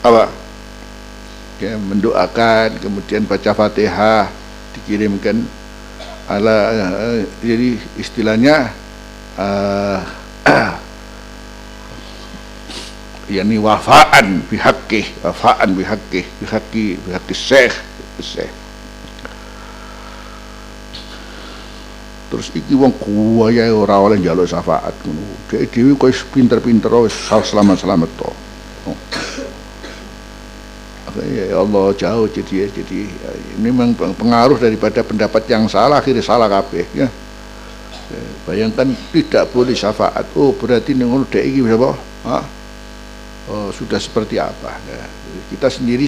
Apa? Ya, mendoakan kemudian baca Fatihah dikirimkan ala uh, jadi istilahnya uh, <clears throat> yakni wafaan bihaqih wafaan bihaqih bihaqi bihaqi syekh syekh. Terus iki wong kuwaya ora oleh njaluk syafaat ngono. Dhek dhewe koyo pinter-pinter wis selamat-selamat to. Oh. ya Allah jauh jadi jadi ya, ini memang pengaruh daripada pendapat yang salah akhirnya salah kabeh ya. ya bayangkan tidak boleh syafaat. Oh berarti ngono dek iki berapa oh, sudah seperti apa? Ya. kita sendiri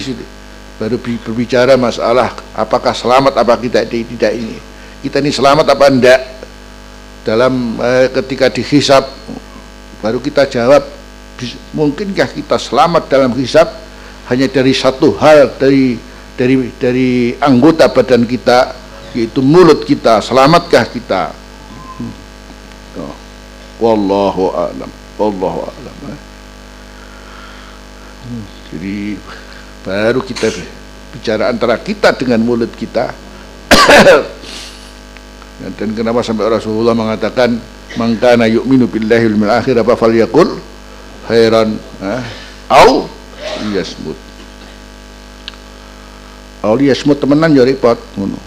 baru berbicara masalah apakah selamat apa kita tidak ini. Kita ini selamat apa enggak dalam eh, ketika dihisap baru kita jawab mungkinkah kita selamat dalam hisap? Hanya dari satu hal dari dari dari anggota badan kita yaitu mulut kita. Selamatkah kita? Oh. wallahu alam. Wallahu alam eh. Hmm. jadi baru kita bicara antara kita dengan mulut kita. <coughs> Dan kenapa sampai Rasulullah mengatakan mangkana yu'minu billahi wal akhir apa falyakul khairan eh, au yasmut au yasmut temenan yo repot ngono.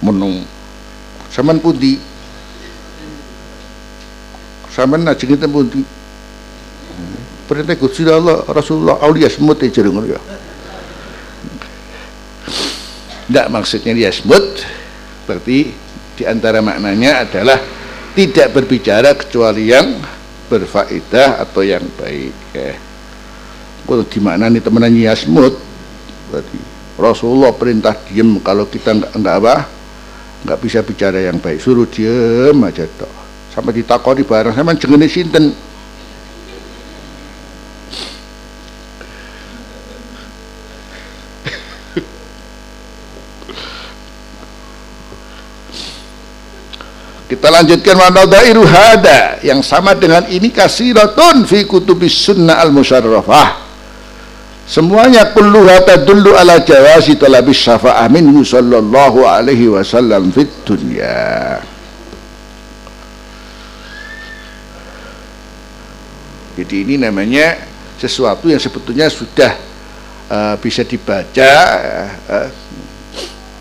Menung. Sampean pundi? Sampean ajeng kita pundi perintah Gusti Allah Rasulullah au yasmut e jeneng ngono ya Tidak maksudnya dia smooth berarti di antara maknanya adalah tidak berbicara kecuali yang berfaedah atau yang baik ya. Kalau dimaknani temenan yasmut berarti Rasulullah perintah diem. Kalau kita enggak enggak apa enggak bisa bicara yang baik suruh diem aja toh. Sampai ditakoni bareng sama jengene sinten Kita lanjutkan wanadairu hada yang sama dengan ini kasiratun fi kutubis sunnah al musharrafah. Semuanya kulluha tadullu ala jawasi talabis syafa'ah minhu sallallahu alaihi wasallam fit dunya. Jadi ini namanya sesuatu yang sebetulnya sudah uh, bisa dibaca uh,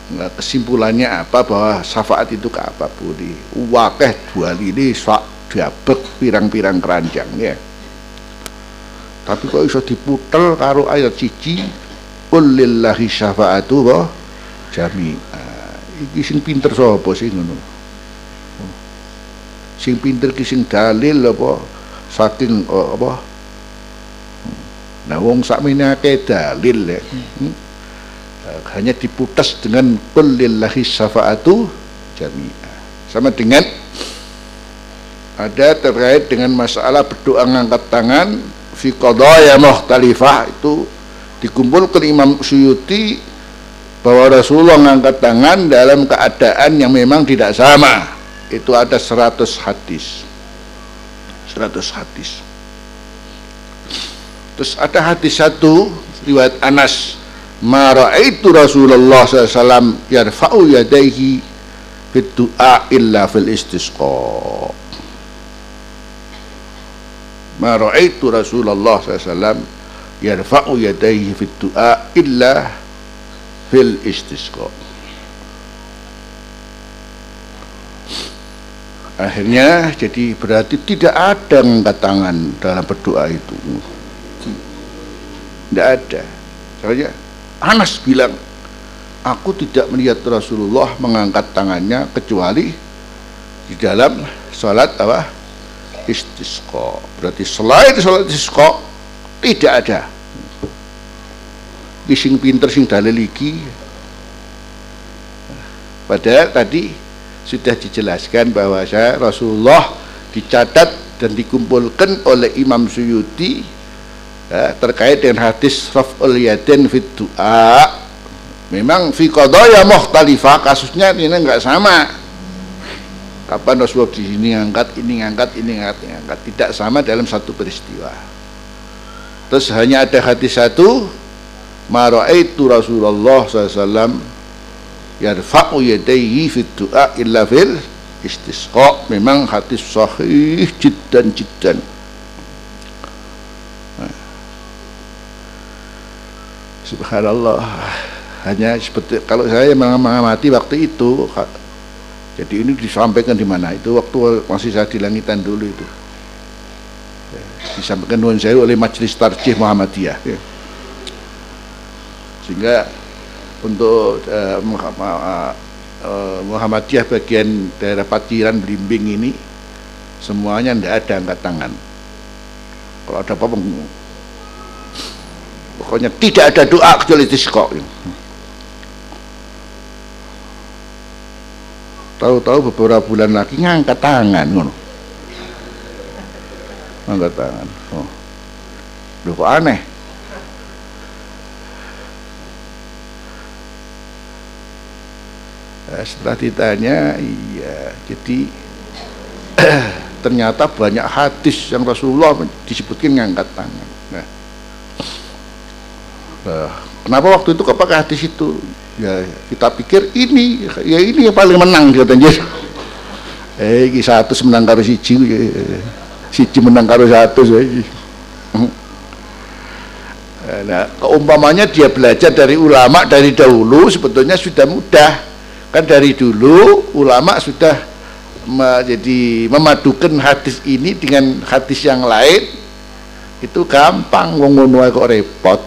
Nah, kesimpulannya apa? Bahwa syafaat itu ke apa budi wakeh dua lini sak diabek pirang-pirang keranjang ya. Tapi kok bisa diputel karo ayat cici kulillahi syafaatu wa jami iki sing pinter sapa sing ngono? Sing pinter ki sing dalil apa? Saking oh, apa? Nah wong sakmene dalil ya. Hmm hanya diputas dengan kullillahi syafa'atu jami'ah sama dengan ada terkait dengan masalah berdoa ngangkat tangan fi qadaya muhtalifah itu dikumpulkan Imam Suyuti bahwa Rasulullah ngangkat tangan dalam keadaan yang memang tidak sama. Itu ada 100 hadis. 100 hadis. Terus ada hadis satu riwayat Anas ma raaitu Rasulullah SAW yarfa'u yadaihi fit du'a illa fil istisqa. Ma raaitu Rasulullah SAW yarfa'u yadaihi fit du'a illa fil istisqa. Akhirnya jadi berarti tidak ada angkat tangan dalam berdoa itu. Tidak ada. Saja Anas bilang aku tidak melihat Rasulullah mengangkat tangannya kecuali di dalam sholat apa? Istisqa. Berarti selain sholat istisqa tidak ada. Sing pinter sing dalil iki. Padahal tadi sudah dijelaskan bahwa saya Rasulullah dicatat dan dikumpulkan oleh Imam Suyuti ya, terkait dengan hadis raf'ul yadin fit du'a. Memang fi qadaya mukhtalifah kasusnya ini enggak sama. Kapan Rasulullah di sini ngangkat ini ngangkat ini ngangkat ini ngangkat. Tidak sama dalam satu peristiwa. Terus hanya ada hadis satu maraitu Rasulullah SAW yarfa'u yadayhi fit du'a illa fil istisqa. Memang hadis sahih jiddan jiddan subhanallah. Hanya seperti kalau saya mengamati waktu itu jadi ini disampaikan di mana? Itu waktu masih saya di langitan dulu itu. Ya, disampaikan nuan saya oleh Majelis Tarjih Muhammadiyah ya. sehingga untuk uh, Muhammadiyah bagian daerah Patiran Blimbing ini semuanya tidak ada angkat tangan. Kalau ada apa-apa pokoknya tidak ada doa kecuali istisqa tahu-tahu beberapa bulan lagi ngangkat tangan ngono. Ngangkat tangan oh. Duh, kok aneh. Nah, setelah ditanya iya jadi <clears throat> ternyata banyak hadis yang Rasulullah disebutkan ngangkat tangan nah, kenapa waktu itu kok pakai hadis itu ya kita pikir ini ya ini yang paling menang katanya eh ini satu menang karo siji ya, siji menang karo satu saya nah keumpamanya dia belajar dari ulama dari dahulu sebetulnya sudah mudah. Kan dari dulu ulama sudah jadi memadukan hadis ini dengan hadis yang lain. Itu gampang wong ngono kok repot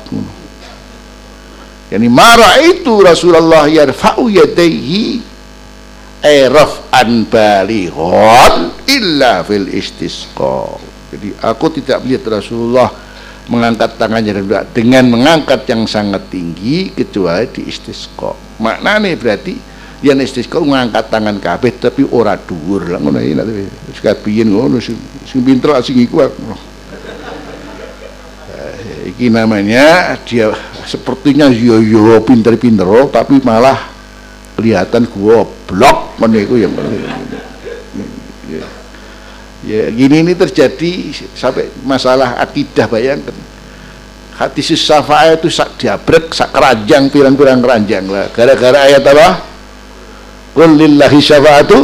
yani marah itu Rasulullah yarfa'u yadaihi eraf an balighon illa fil istisqa. Jadi aku tidak melihat Rasulullah mengangkat tangannya dengan mengangkat yang sangat tinggi kecuali di istisqa. Maknanya berarti yang istisqa mengangkat tangan kabeh tapi ora dhuwur. Lah ngono iki nek sing pinter sing iku iki namanya dia sepertinya yo yo pinter-pinter tapi malah kelihatan gua blok meniku yang ya, ya gini ini terjadi sampai masalah akidah bayangkan. Hati syafaat itu sak diabrek sak keranjang pirang-pirang keranjang lah. Gara-gara ayat apa? Qul lillahi syafa'atu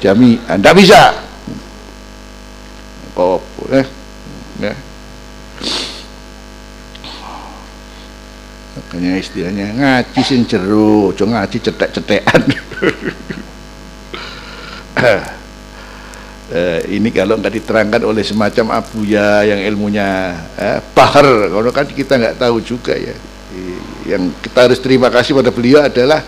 jami anda bisa. Kok eh. Ya makanya istilahnya ngaji sing jeru aja ngaji cetek-cetekan <laughs> eh, ini kalau nggak diterangkan oleh semacam Abuya yang ilmunya eh, bahar kalau kan kita nggak tahu juga ya yang kita harus terima kasih pada beliau adalah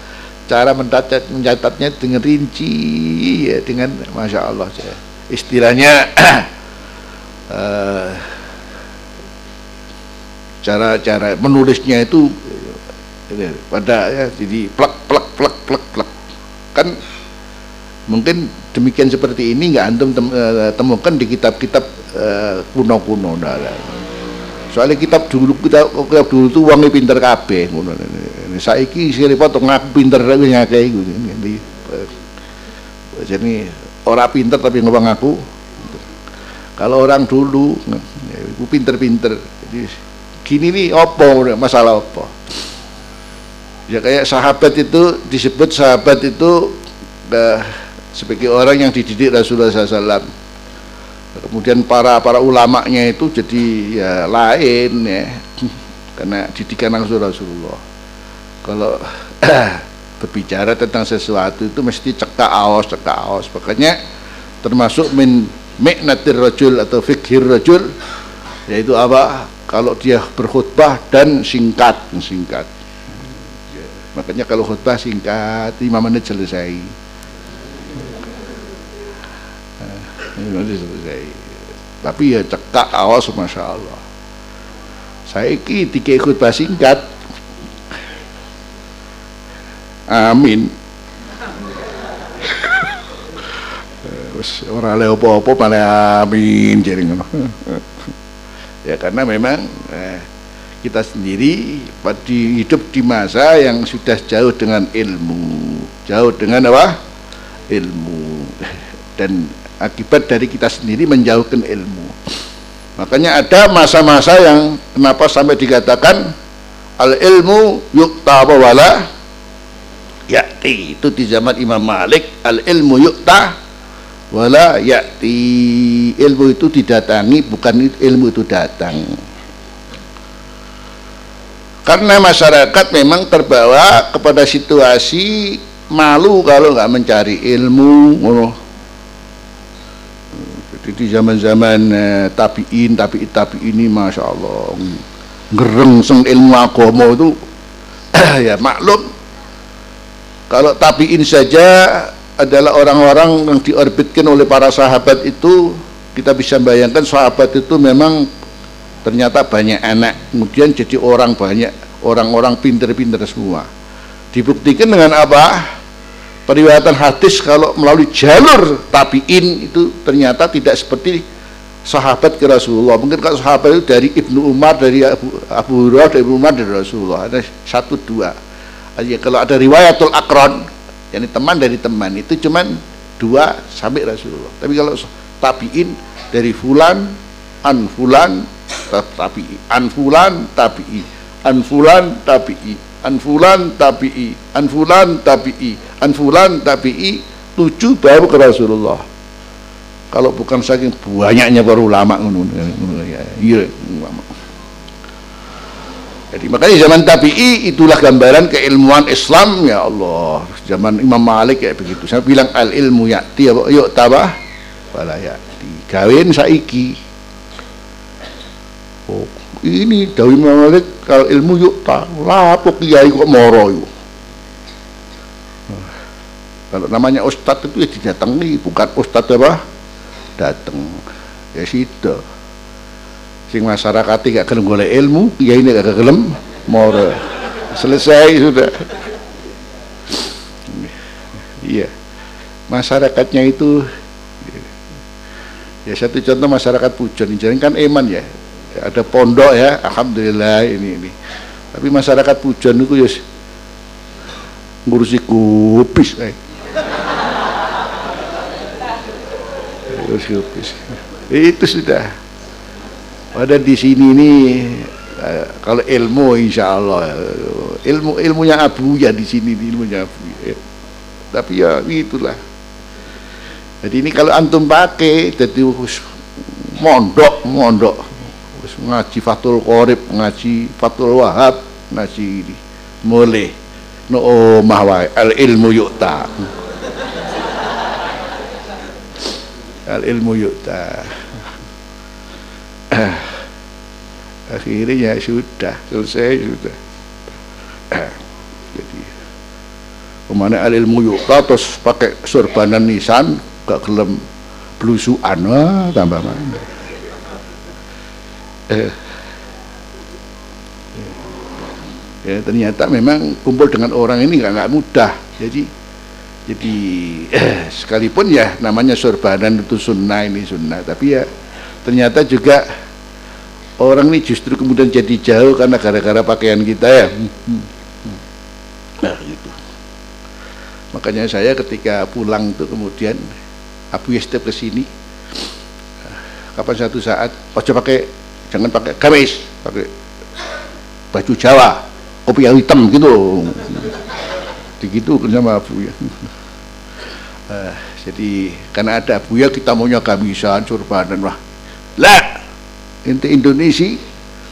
cara mencatat mencatatnya dengan rinci ya dengan masya Allah ya. istilahnya <clears throat> uh, cara-cara menulisnya itu pada ya jadi plek plek plek plek plek. Kan mungkin demikian seperti ini nggak antum tem, uh, temukan di kitab-kitab uh, kuno-kuno nah, soalnya kitab dulu kita kitab dulu tuh uangnya pinter kabeh ngono. Saiki siripot ngaku pinter lagi ngake iku jadi orang pinter tapi ngomong ngaku kalau orang dulu ya, pinter-pinter. Jadi gini nih opo masalah opo ya kayak sahabat itu disebut sahabat itu uh, sebagai orang yang dididik Rasulullah SAW kemudian para para ulamanya itu jadi ya lain ya. <clears throat> Karena didikan langsung Rasulullah. Kalau <clears throat> berbicara tentang sesuatu itu mesti cekak aos cekak aos. Makanya termasuk min miknatir rajul atau fikir rajul yaitu apa kalau dia berkhutbah dan singkat singkat. Makanya kalau khutbah singkat lima menit selesai. Menit selesai. Tapi ya cekak awas masya Allah. Saya iki tiga khutbah singkat. Amin. Orang leopo opo malah amin jadi ya karena memang eh, kita sendiri di hidup di masa yang sudah jauh dengan ilmu. Jauh dengan apa? Ilmu. <laughs> Dan akibat dari kita sendiri menjauhkan ilmu. Makanya ada masa-masa yang kenapa sampai dikatakan al ilmu yukta wala yakti itu di zaman Imam Malik al ilmu yukta wala ya'ti. Ilmu itu didatangi bukan ilmu itu datang. Karena masyarakat memang terbawa kepada situasi malu kalau nggak mencari ilmu jadi di zaman-zaman eh, tabiin tapi ini masya Allah ngerengseng ilmu agama itu <clears throat> ya maklum. Kalau tabiin saja adalah orang-orang yang diorbitkan oleh para sahabat itu kita bisa bayangkan sahabat itu memang ternyata banyak anak kemudian jadi orang banyak orang-orang pinter-pinter semua. Dibuktikan dengan apa? Periwayatan hadis kalau melalui jalur tabiin itu ternyata tidak seperti sahabat ke Rasulullah. Mungkin kalau sahabat itu dari Ibnu Umar dari Abu, Abu Hurairah dari Ibnu Umar dari Rasulullah. Ada satu dua. Aja kalau ada riwayatul akron yakni teman dari teman itu cuman dua sampai Rasulullah. Tapi kalau tabiin dari fulan an fulan tabi'i. Anfulan tabi'i. Anfulan tabi'i. Anfulan tabi'i. Anfulan tabi'i. Anfulan tabi'i. Tujuh baru ke Rasulullah. Kalau bukan saking banyaknya para ulama ya, iya ulama jadi makanya zaman tabi'i itulah gambaran keilmuan Islam ya Allah. Zaman Imam Malik kayak begitu. Saya bilang al ilmu ya'ti yuk tabah. Wala ya'ti. Kawin saiki. Oh, ini Dawi Malik kalau ilmu yuk tak lapo kiai kok moro yuk. Kalau namanya ustadz itu ya didatangi bukan ustadz apa? Datang ya situ sing masyarakat gak gelem golek ilmu kiai ini gak gelem moro. Selesai sudah. Iya. Masyarakatnya itu ya satu contoh masyarakat Pujon ini. Kan eman ya. Ada pondok ya alhamdulillah ini ini. Tapi masyarakat pujan itu ya ngurusi kupis eh. ngurusi kupis itu sudah pada di sini ini eh, kalau ilmu insya Allah ilmu ilmunya Abu ya di sini ilmunya Abu ya. tapi ya itulah. Jadi ini kalau antum pakai jadi mondok mondok. Ngaji Fathul Qorib ngaji Fathul Wahab ngaji ini. Mulai no wae al ilmu yukta al ilmu yukta <clears throat> akhirnya sudah selesai sudah. <clears throat> Jadi ke mana al ilmu yukta terus pakai surbanan nisan gak gelem blusuan wah tambah mana? Eh, ya ternyata memang kumpul dengan orang ini nggak nggak mudah. Jadi jadi <clears throat> eh, sekalipun ya namanya sorbanan itu sunnah ini sunnah tapi ya ternyata juga orang ini justru kemudian jadi jauh karena gara-gara pakaian kita ya. Nah gitu. Makanya saya ketika pulang itu kemudian Abu Yastep ke sini kapan satu saat ojo pakai jangan pakai gamis pakai baju Jawa kopi yang hitam gitu. Begitu sama Abu ya. Uh, jadi karena ada Abu ya kita maunya gamisan surbanan wah. Lah inti Indonesia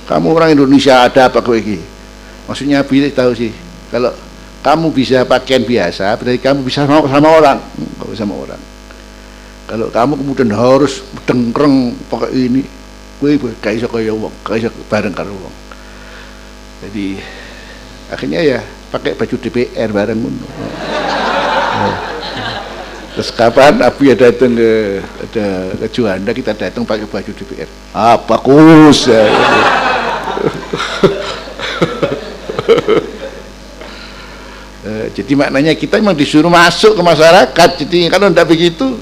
kamu orang Indonesia ada apa kau ini maksudnya Abu tahu sih. Kalau kamu bisa pakaian biasa berarti kamu bisa sama, sama orang. Kalau sama orang. Kalau kamu kemudian harus dengkreng pakai ini gue gak iso kaya wong gak iso bareng karo wong. Jadi akhirnya ya pakai baju DPR bareng ngono terus kapan Abu ya datang ke ada ke Juanda kita datang pakai baju DPR apa kus ya. <laughs> Jadi maknanya kita memang disuruh masuk ke masyarakat. Jadi kalau tidak begitu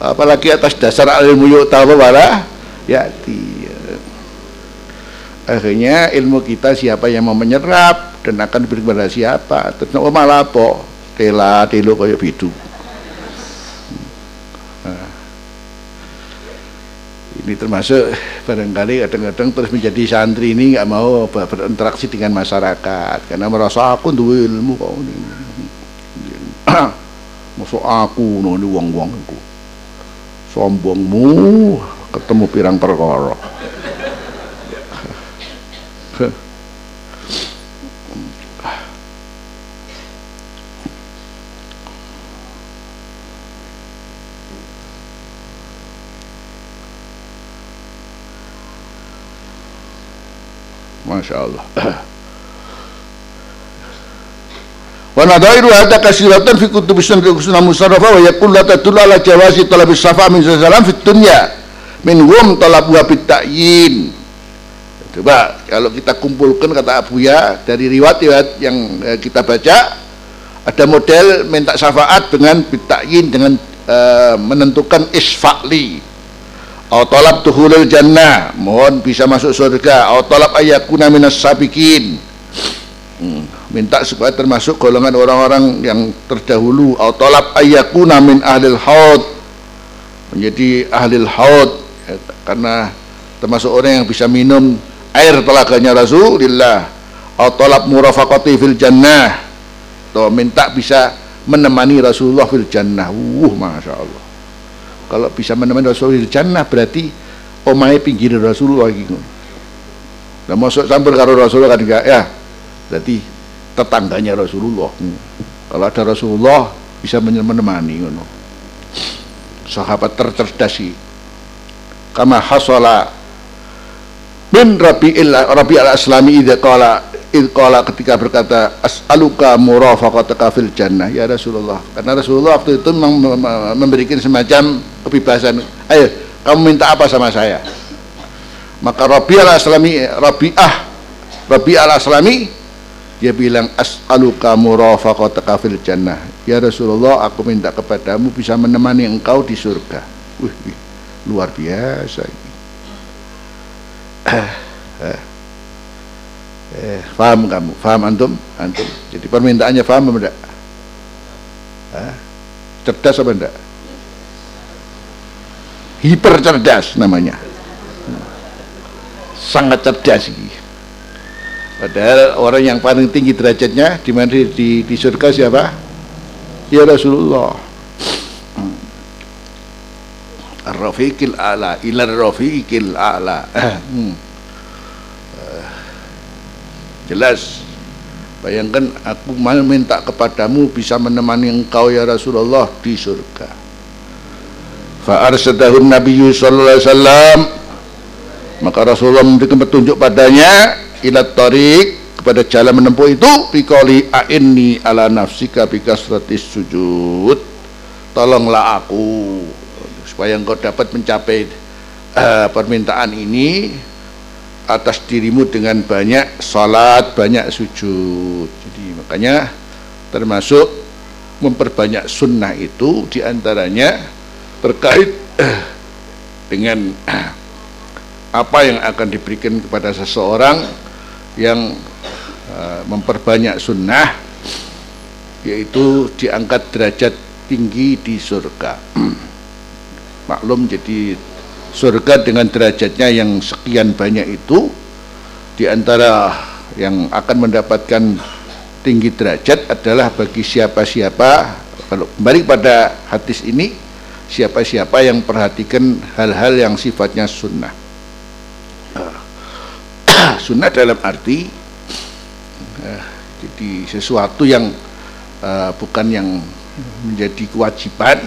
apalagi atas dasar ilmu yuk tahu bara yati akhirnya ilmu kita siapa yang mau menyerap dan akan diberi kepada siapa? Terus malah apa tela telo kayak bidu ini termasuk barangkali kadang-kadang terus menjadi santri ini nggak mau berinteraksi dengan masyarakat. Karena merasa aku tuh ilmu ini. <coughs> Masuk aku nih uang-uang aku sombongmu ketemu pirang perkara Masya Allah <clears throat> wa nadairu hadha kasiratan fi kutub sunnah sunnah musarrafa wa yaqul la tadullu ala jawazi talab safa min salam fi dunya min hum talabuha bit ta'yin coba kalau kita kumpulkan kata Abu Ya dari riwayat-riwayat yang eh, kita baca ada model minta syafaat dengan bitakyin dengan uh, menentukan isfa'li talab tuhulil jannah. Mohon bisa masuk surga. Talab ayakuna minas sabikin. Hmm. Minta supaya termasuk golongan orang-orang yang terdahulu. Tolak ayakuna min ahlil haud. Menjadi ahlil haud. Ya, karena termasuk orang yang bisa minum air telaganya Rasulullah. Atau tolak murafaqati fil jannah. Atau minta bisa menemani Rasulullah fil jannah. Wuh masya Allah kalau bisa menemani Rasulullah fil jannah berarti omai pinggir Rasulullah gitu nah masuk sambil karo Rasulullah kan enggak? Ya. Berarti tetangganya Rasulullah. Kalau ada Rasulullah bisa menemani ngono. Sahabat tercerdas sih kama hasala bin Rabi'il Rabi al-Aslami idza qala id qala ketika berkata as'aluka murafaqataka fil jannah. Ya Rasulullah. Karena Rasulullah waktu itu memberikan semacam kebebasan. Ayo kamu minta apa sama saya? Maka Rabi al-Aslami Rabi'ah Rabi al-Aslami dia bilang as'aluka murafaqataka fil jannah. Ya Rasulullah aku minta kepadamu bisa menemani engkau di surga. Wih, luar biasa ini <clears throat> eh, faham kamu faham antum antum jadi permintaannya faham apa enggak eh, cerdas apa enggak hiper cerdas namanya sangat cerdas ini Padahal orang yang paling tinggi derajatnya di mana di, di surga siapa? Ya Rasulullah. Hmm. Ar-Rafiqil A'la, ila Rafiqil A'la. <clears throat> Hmm. Jelas. Bayangkan aku minta kepadamu bisa menemani engkau ya Rasulullah di surga. Fa Nabi sallallahu alaihi wasallam maka Rasulullah memberikan petunjuk padanya ila tariq kepada jalan menempuh itu bikoli a'inni ala nafsika bikasratis sujud tolonglah aku supaya engkau dapat mencapai uh, permintaan ini atas dirimu dengan banyak salat, banyak sujud. Jadi makanya termasuk memperbanyak sunnah itu di antaranya terkait uh, dengan uh, apa yang akan diberikan kepada seseorang yang uh, memperbanyak sunnah yaitu diangkat derajat tinggi di surga <clears throat> maklum jadi surga dengan derajatnya yang sekian banyak itu di antara yang akan mendapatkan tinggi derajat adalah bagi siapa-siapa. Kalau kembali pada hadis ini siapa-siapa yang perhatikan hal-hal yang sifatnya sunnah. <clears throat> Sunnah dalam arti uh, jadi sesuatu yang uh, bukan yang menjadi kewajiban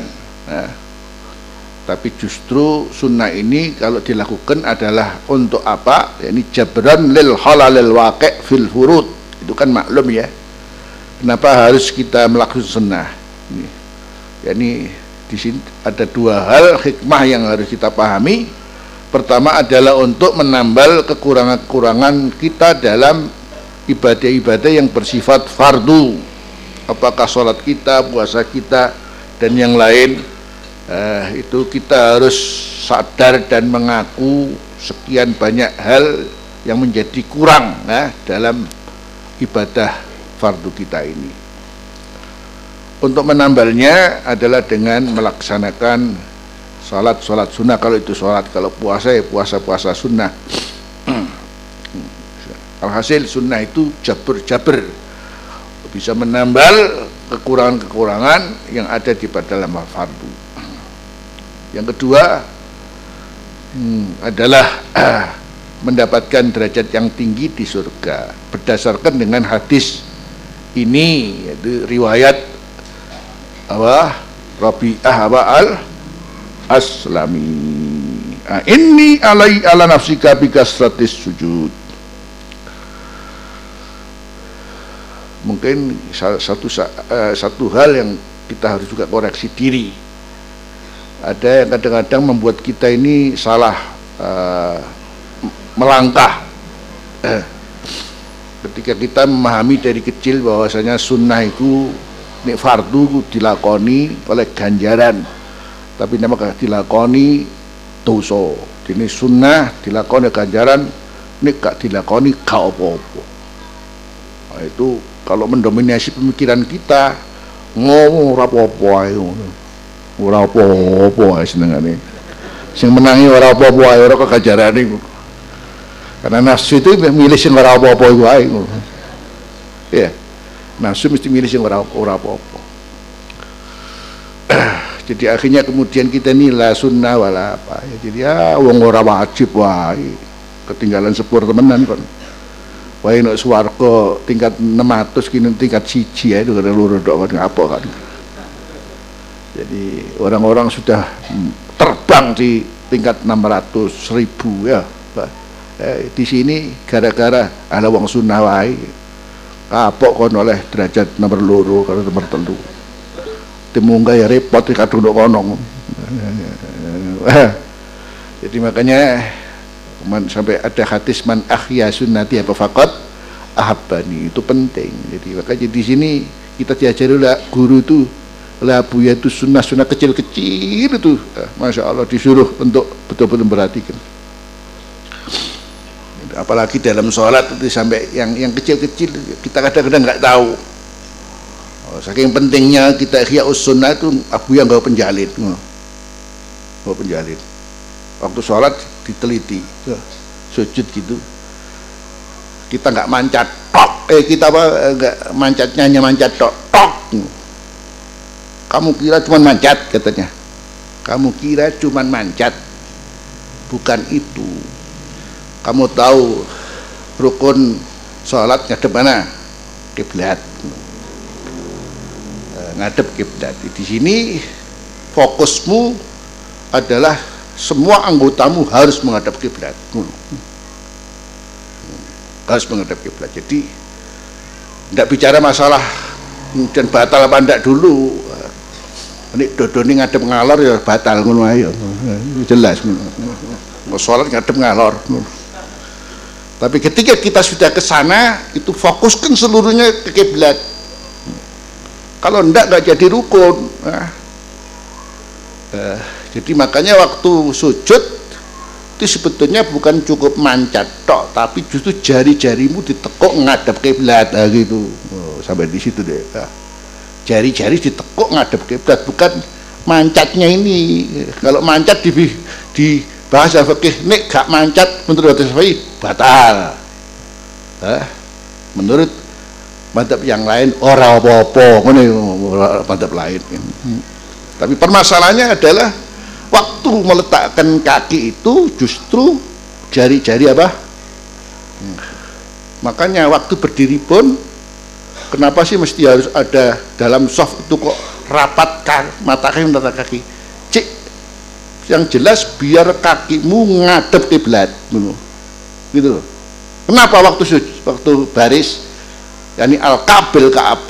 uh, tapi justru sunnah ini kalau dilakukan adalah untuk apa? Ini jabran lil halalil waqi' fil furud. Itu kan maklum ya. Kenapa harus kita melakukan sunnah? Ini. Yakni di sini ada dua hal hikmah yang harus kita pahami. Pertama adalah untuk menambal kekurangan-kekurangan kita dalam ibadah-ibadah yang bersifat fardu. Apakah sholat kita, puasa kita, dan yang lain. Eh, itu kita harus sadar dan mengaku sekian banyak hal yang menjadi kurang eh, dalam ibadah fardu kita ini. Untuk menambalnya adalah dengan melaksanakan Salat, salat sunnah. Kalau itu salat kalau puasa ya puasa puasa sunnah. <clears throat> Alhasil sunnah itu jabur bisa menambal kekurangan-kekurangan yang ada di dalam fardu yang kedua hmm, adalah uh, mendapatkan derajat yang tinggi di surga. Berdasarkan dengan hadis ini yaitu riwayat apa Rabi'ah apa al aslami ah, ini alai ala nafsika bikasratis sujud. Mungkin satu uh, satu hal yang kita harus juga koreksi diri ada yang kadang-kadang membuat kita ini salah uh, melangkah. <clears throat> Ketika kita memahami dari kecil bahwasanya sunnah itu ini fardu dilakoni oleh ganjaran tapi nama dilakoni dosa. Ini sunnah dilakoni ganjaran ini gak dilakoni gak apa-apa. Nah, itu kalau mendominasi pemikiran kita ngomong apa-apa ae ora apa-apa senengane. Sing menangi ora apa-apa ae ora kegajarane karena nafsu itu milih sing ora apa-apa iku ae ya nafsu mesti milih sing ora ora apa-apa. <clears throat> Jadi akhirnya kemudian kita nilai sunnah wala apa. Ya jadi ya wong ora wajib wae. Ketinggalan sepur temenan kon. Wae nek swarga tingkat 600 kini tingkat siji ya itu kada loro tok kan apa kan jadi orang-orang sudah terbang di tingkat 600 ribu ya. Eh, di sini gara-gara ada wong sunnah kapok kon oleh derajat nomor loro kalau nomor telu. Temunggah ya repot kadung kono. <laughs> Jadi makanya man, sampai ada hadis man akhya sunnati apa fakot ahabani itu penting. Jadi makanya di sini kita diajari lah guru itu lah buya itu sunnah-sunnah kecil-kecil itu. Eh, Masya Allah disuruh untuk betul-betul memperhatikan. Apalagi dalam sholat itu sampai yang yang kecil-kecil kita kadang-kadang nggak tahu. Oh, saking pentingnya kita ihya sunnah itu abu yang gak penjalin. Gak penjalin. Waktu sholat diteliti sujud gitu. Kita nggak mancat tok. Eh kita apa nggak mancatnya hanya mancat tok. Tok kamu kira cuma mancat katanya. Kamu kira cuma mancat bukan itu. Kamu tahu rukun sholat ngadep mana? Kiblat. Eh, ngadep kiblat. Di sini fokusmu adalah semua anggotamu harus menghadap kiblat. Harus menghadap kiblat. Jadi tidak bicara masalah dan batal apa tidak dulu ini dodoni ngadep ngalor ya batal ngono ayo jelas. Mau sholat ngadep ngalor. Tapi ketika kita sudah ke sana itu fokuskan seluruhnya ke kiblat. Kalau ndak nggak jadi rukun. Nah. uh, jadi makanya waktu sujud itu sebetulnya bukan cukup mancat tok tapi justru jari-jarimu ditekuk ngadep kiblat. Nah, gitu. Oh, sampai di situ deh. Nah jari-jari ditekuk ngadep kiblat bukan mancatnya ini. Kalau mancat di di bahasa fikih nek gak mancat menurut fikih batal. Eh, menurut madhab yang lain ora apa-apa. Madhab lain. Tapi permasalahannya adalah waktu meletakkan kaki itu justru jari-jari apa? Hmm. makanya waktu berdiri pun Kenapa sih mesti harus ada dalam soft itu kok rapatkan mata kaki mata kaki? Cik, yang jelas biar kakimu ngadep kiblat, gitu. Kenapa waktu waktu baris, yakni al kabil kaab,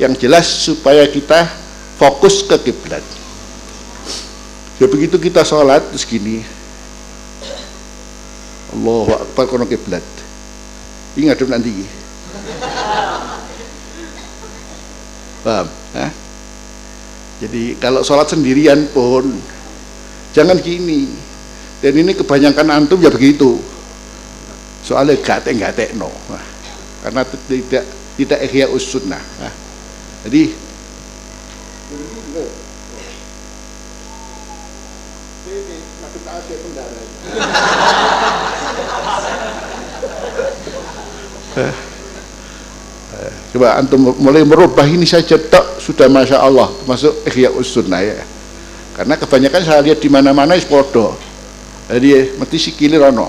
yang jelas supaya kita fokus ke kiblat. Ya begitu kita sholat terus gini, Allahu Akbar kono kiblat. Ingat nanti paham Hah? jadi kalau sholat sendirian pun jangan gini. Dan ini kebanyakan antum ya begitu. Soalnya gatek gatek no nah, karena tidak tidak ihya usunnah nah, jadi <laughs> Coba antum mulai merubah ini saja tak sudah masya Allah masuk ihya sunnah ya. Karena kebanyakan saya lihat di mana-mana is podo. Jadi mesti sikile rono.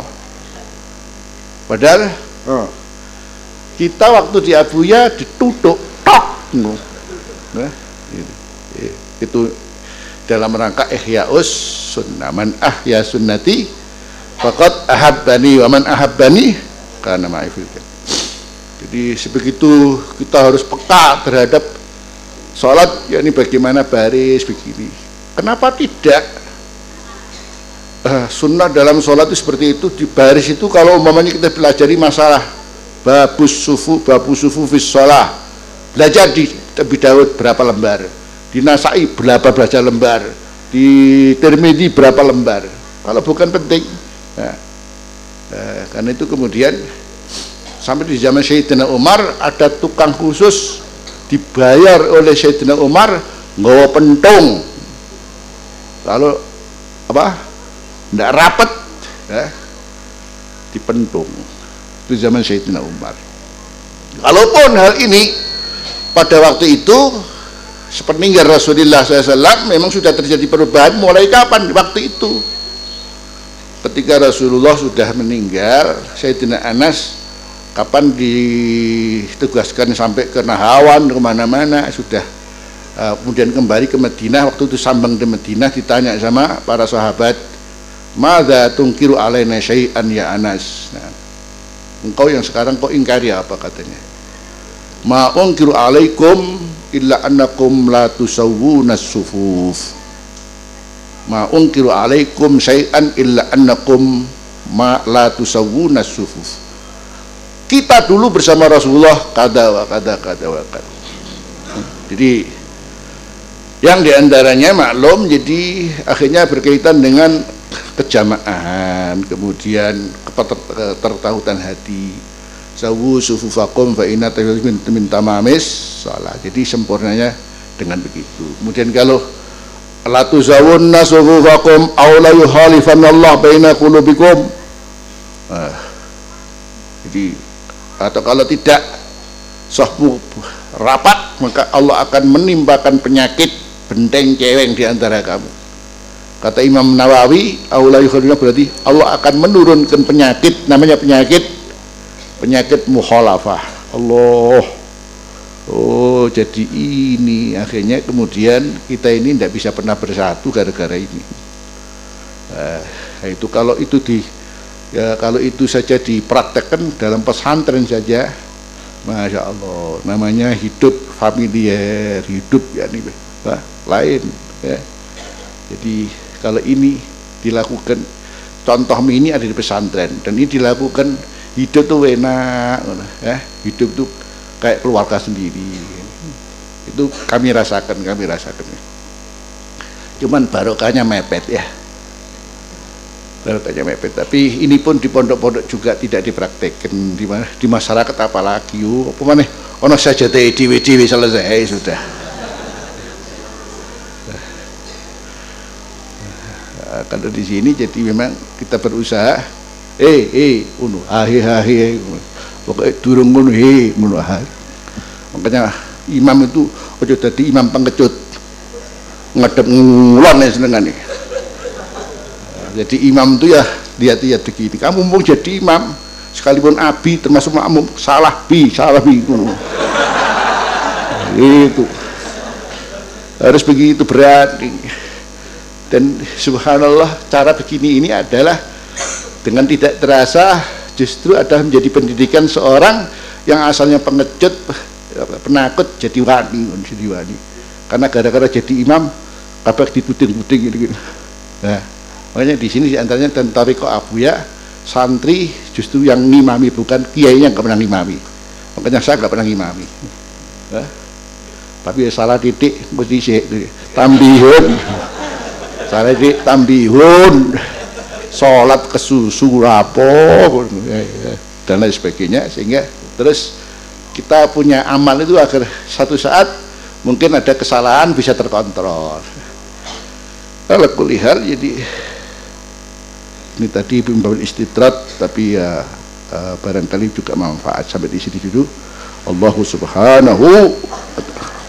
Padahal kita waktu di Abuya ditutup tok. Nah, itu, itu dalam rangka ihya sunnah. Man ahya sunnati faqad ahabbani wa man ahabbani karena ma'ifil jadi sebegitu kita harus peka terhadap sholat ya ini bagaimana baris begini. Kenapa tidak? Uh, sunnah dalam sholat itu seperti itu. Di baris itu kalau umpamanya kita pelajari masalah babus sufu babus sufu fis sholah. Belajar di lebih Daud berapa lembar di Nasai berapa belajar lembar di Tirmidzi berapa lembar. Kalau bukan penting nah, uh, karena itu kemudian sampai di zaman Sayyidina Umar ada tukang khusus dibayar oleh Sayyidina Umar nggawa pentung. Lalu apa? Tidak rapat ya, dipentung itu zaman Sayyidina Umar. Kalaupun hal ini pada waktu itu sepeninggal Rasulullah SAW memang sudah terjadi perubahan. Mulai kapan? Waktu itu. Ketika Rasulullah sudah meninggal Sayyidina Anas kapan ditugaskan sampai ke Nahawan ke mana-mana sudah uh, kemudian kembali ke Madinah. Waktu itu sambang di Madinah ditanya sama para sahabat Mada tungkiru alaina syai'an ya Anas? Nah, engkau yang sekarang kau ingkari apa? katanya. Ma ungkiru alaikum illa annakum la tusawwuna sufuf. Ma ungkiru alaikum syai'an illa annakum ma la tusawwuna sufuf kita dulu bersama Rasulullah kada wa kada kada wa kada. Jadi yang di antaranya maklum jadi akhirnya berkaitan dengan kejamaan kemudian ketertahutan hati. Sawu sufufakum fa inna min tamamis salah. Jadi sempurnanya dengan begitu. Kemudian kalau la tuzawunna sufufakum aw la yuhalifanallah baina qulubikum. Nah, jadi atau kalau tidak sahbu rapat maka Allah akan menimpakan penyakit benteng ceweng di antara kamu. Kata Imam Nawawi berarti Allah akan menurunkan penyakit namanya penyakit penyakit muhalafah Allah. Oh jadi ini. Akhirnya kemudian kita ini tidak bisa pernah bersatu gara-gara ini. Nah, itu kalau itu di ya kalau itu saja dipraktekkan dalam pesantren saja Masya Allah. Namanya hidup familiar hidup ya nih bah, lain ya. Jadi kalau ini dilakukan contoh ini ada di pesantren dan ini dilakukan hidup tuh enak ya. Hidup tuh kayak keluarga sendiri. Itu kami rasakan kami rasakan cuman barokahnya mepet ya barokahnya mepet tapi ini pun di pondok-pondok juga tidak dipraktekkan di di masyarakat apalagi yuk apa mana ono saja dewi selesai sudah. Nah, kalau di sini jadi memang kita berusaha eh eh unu ahi ahi pokoknya durung ngono he ngono makanya imam itu ojo jadi imam pengecut. Ngadep ngulon ya senengane jadi imam itu ya lihat-lihat begini kamu mau jadi imam sekalipun abi termasuk makmum salah bi salah bi itu. Harus begitu berani. Dan subhanallah cara begini ini adalah dengan tidak terasa justru adalah menjadi pendidikan seorang yang asalnya pengecut penakut jadi wani jadi wani. Karena gara-gara jadi imam kabar dituding-tuding gitu, nah makanya di sini di antaranya dan tariko abu ya santri justru yang ngimami bukan kiainya nggak pernah ngimami. Makanya saya nggak pernah ngimami. Nah, tapi salah titik mesti sih tambihun. Salah titik tambihun. Sholat kesusu rapo dan lain sebagainya sehingga terus kita punya amal itu agar satu saat mungkin ada kesalahan bisa terkontrol. Kalau kulihal jadi ini tadi bimbang istitrat tapi ya uh, barangkali juga manfaat sampai di sini dulu. Allah subhanahu wa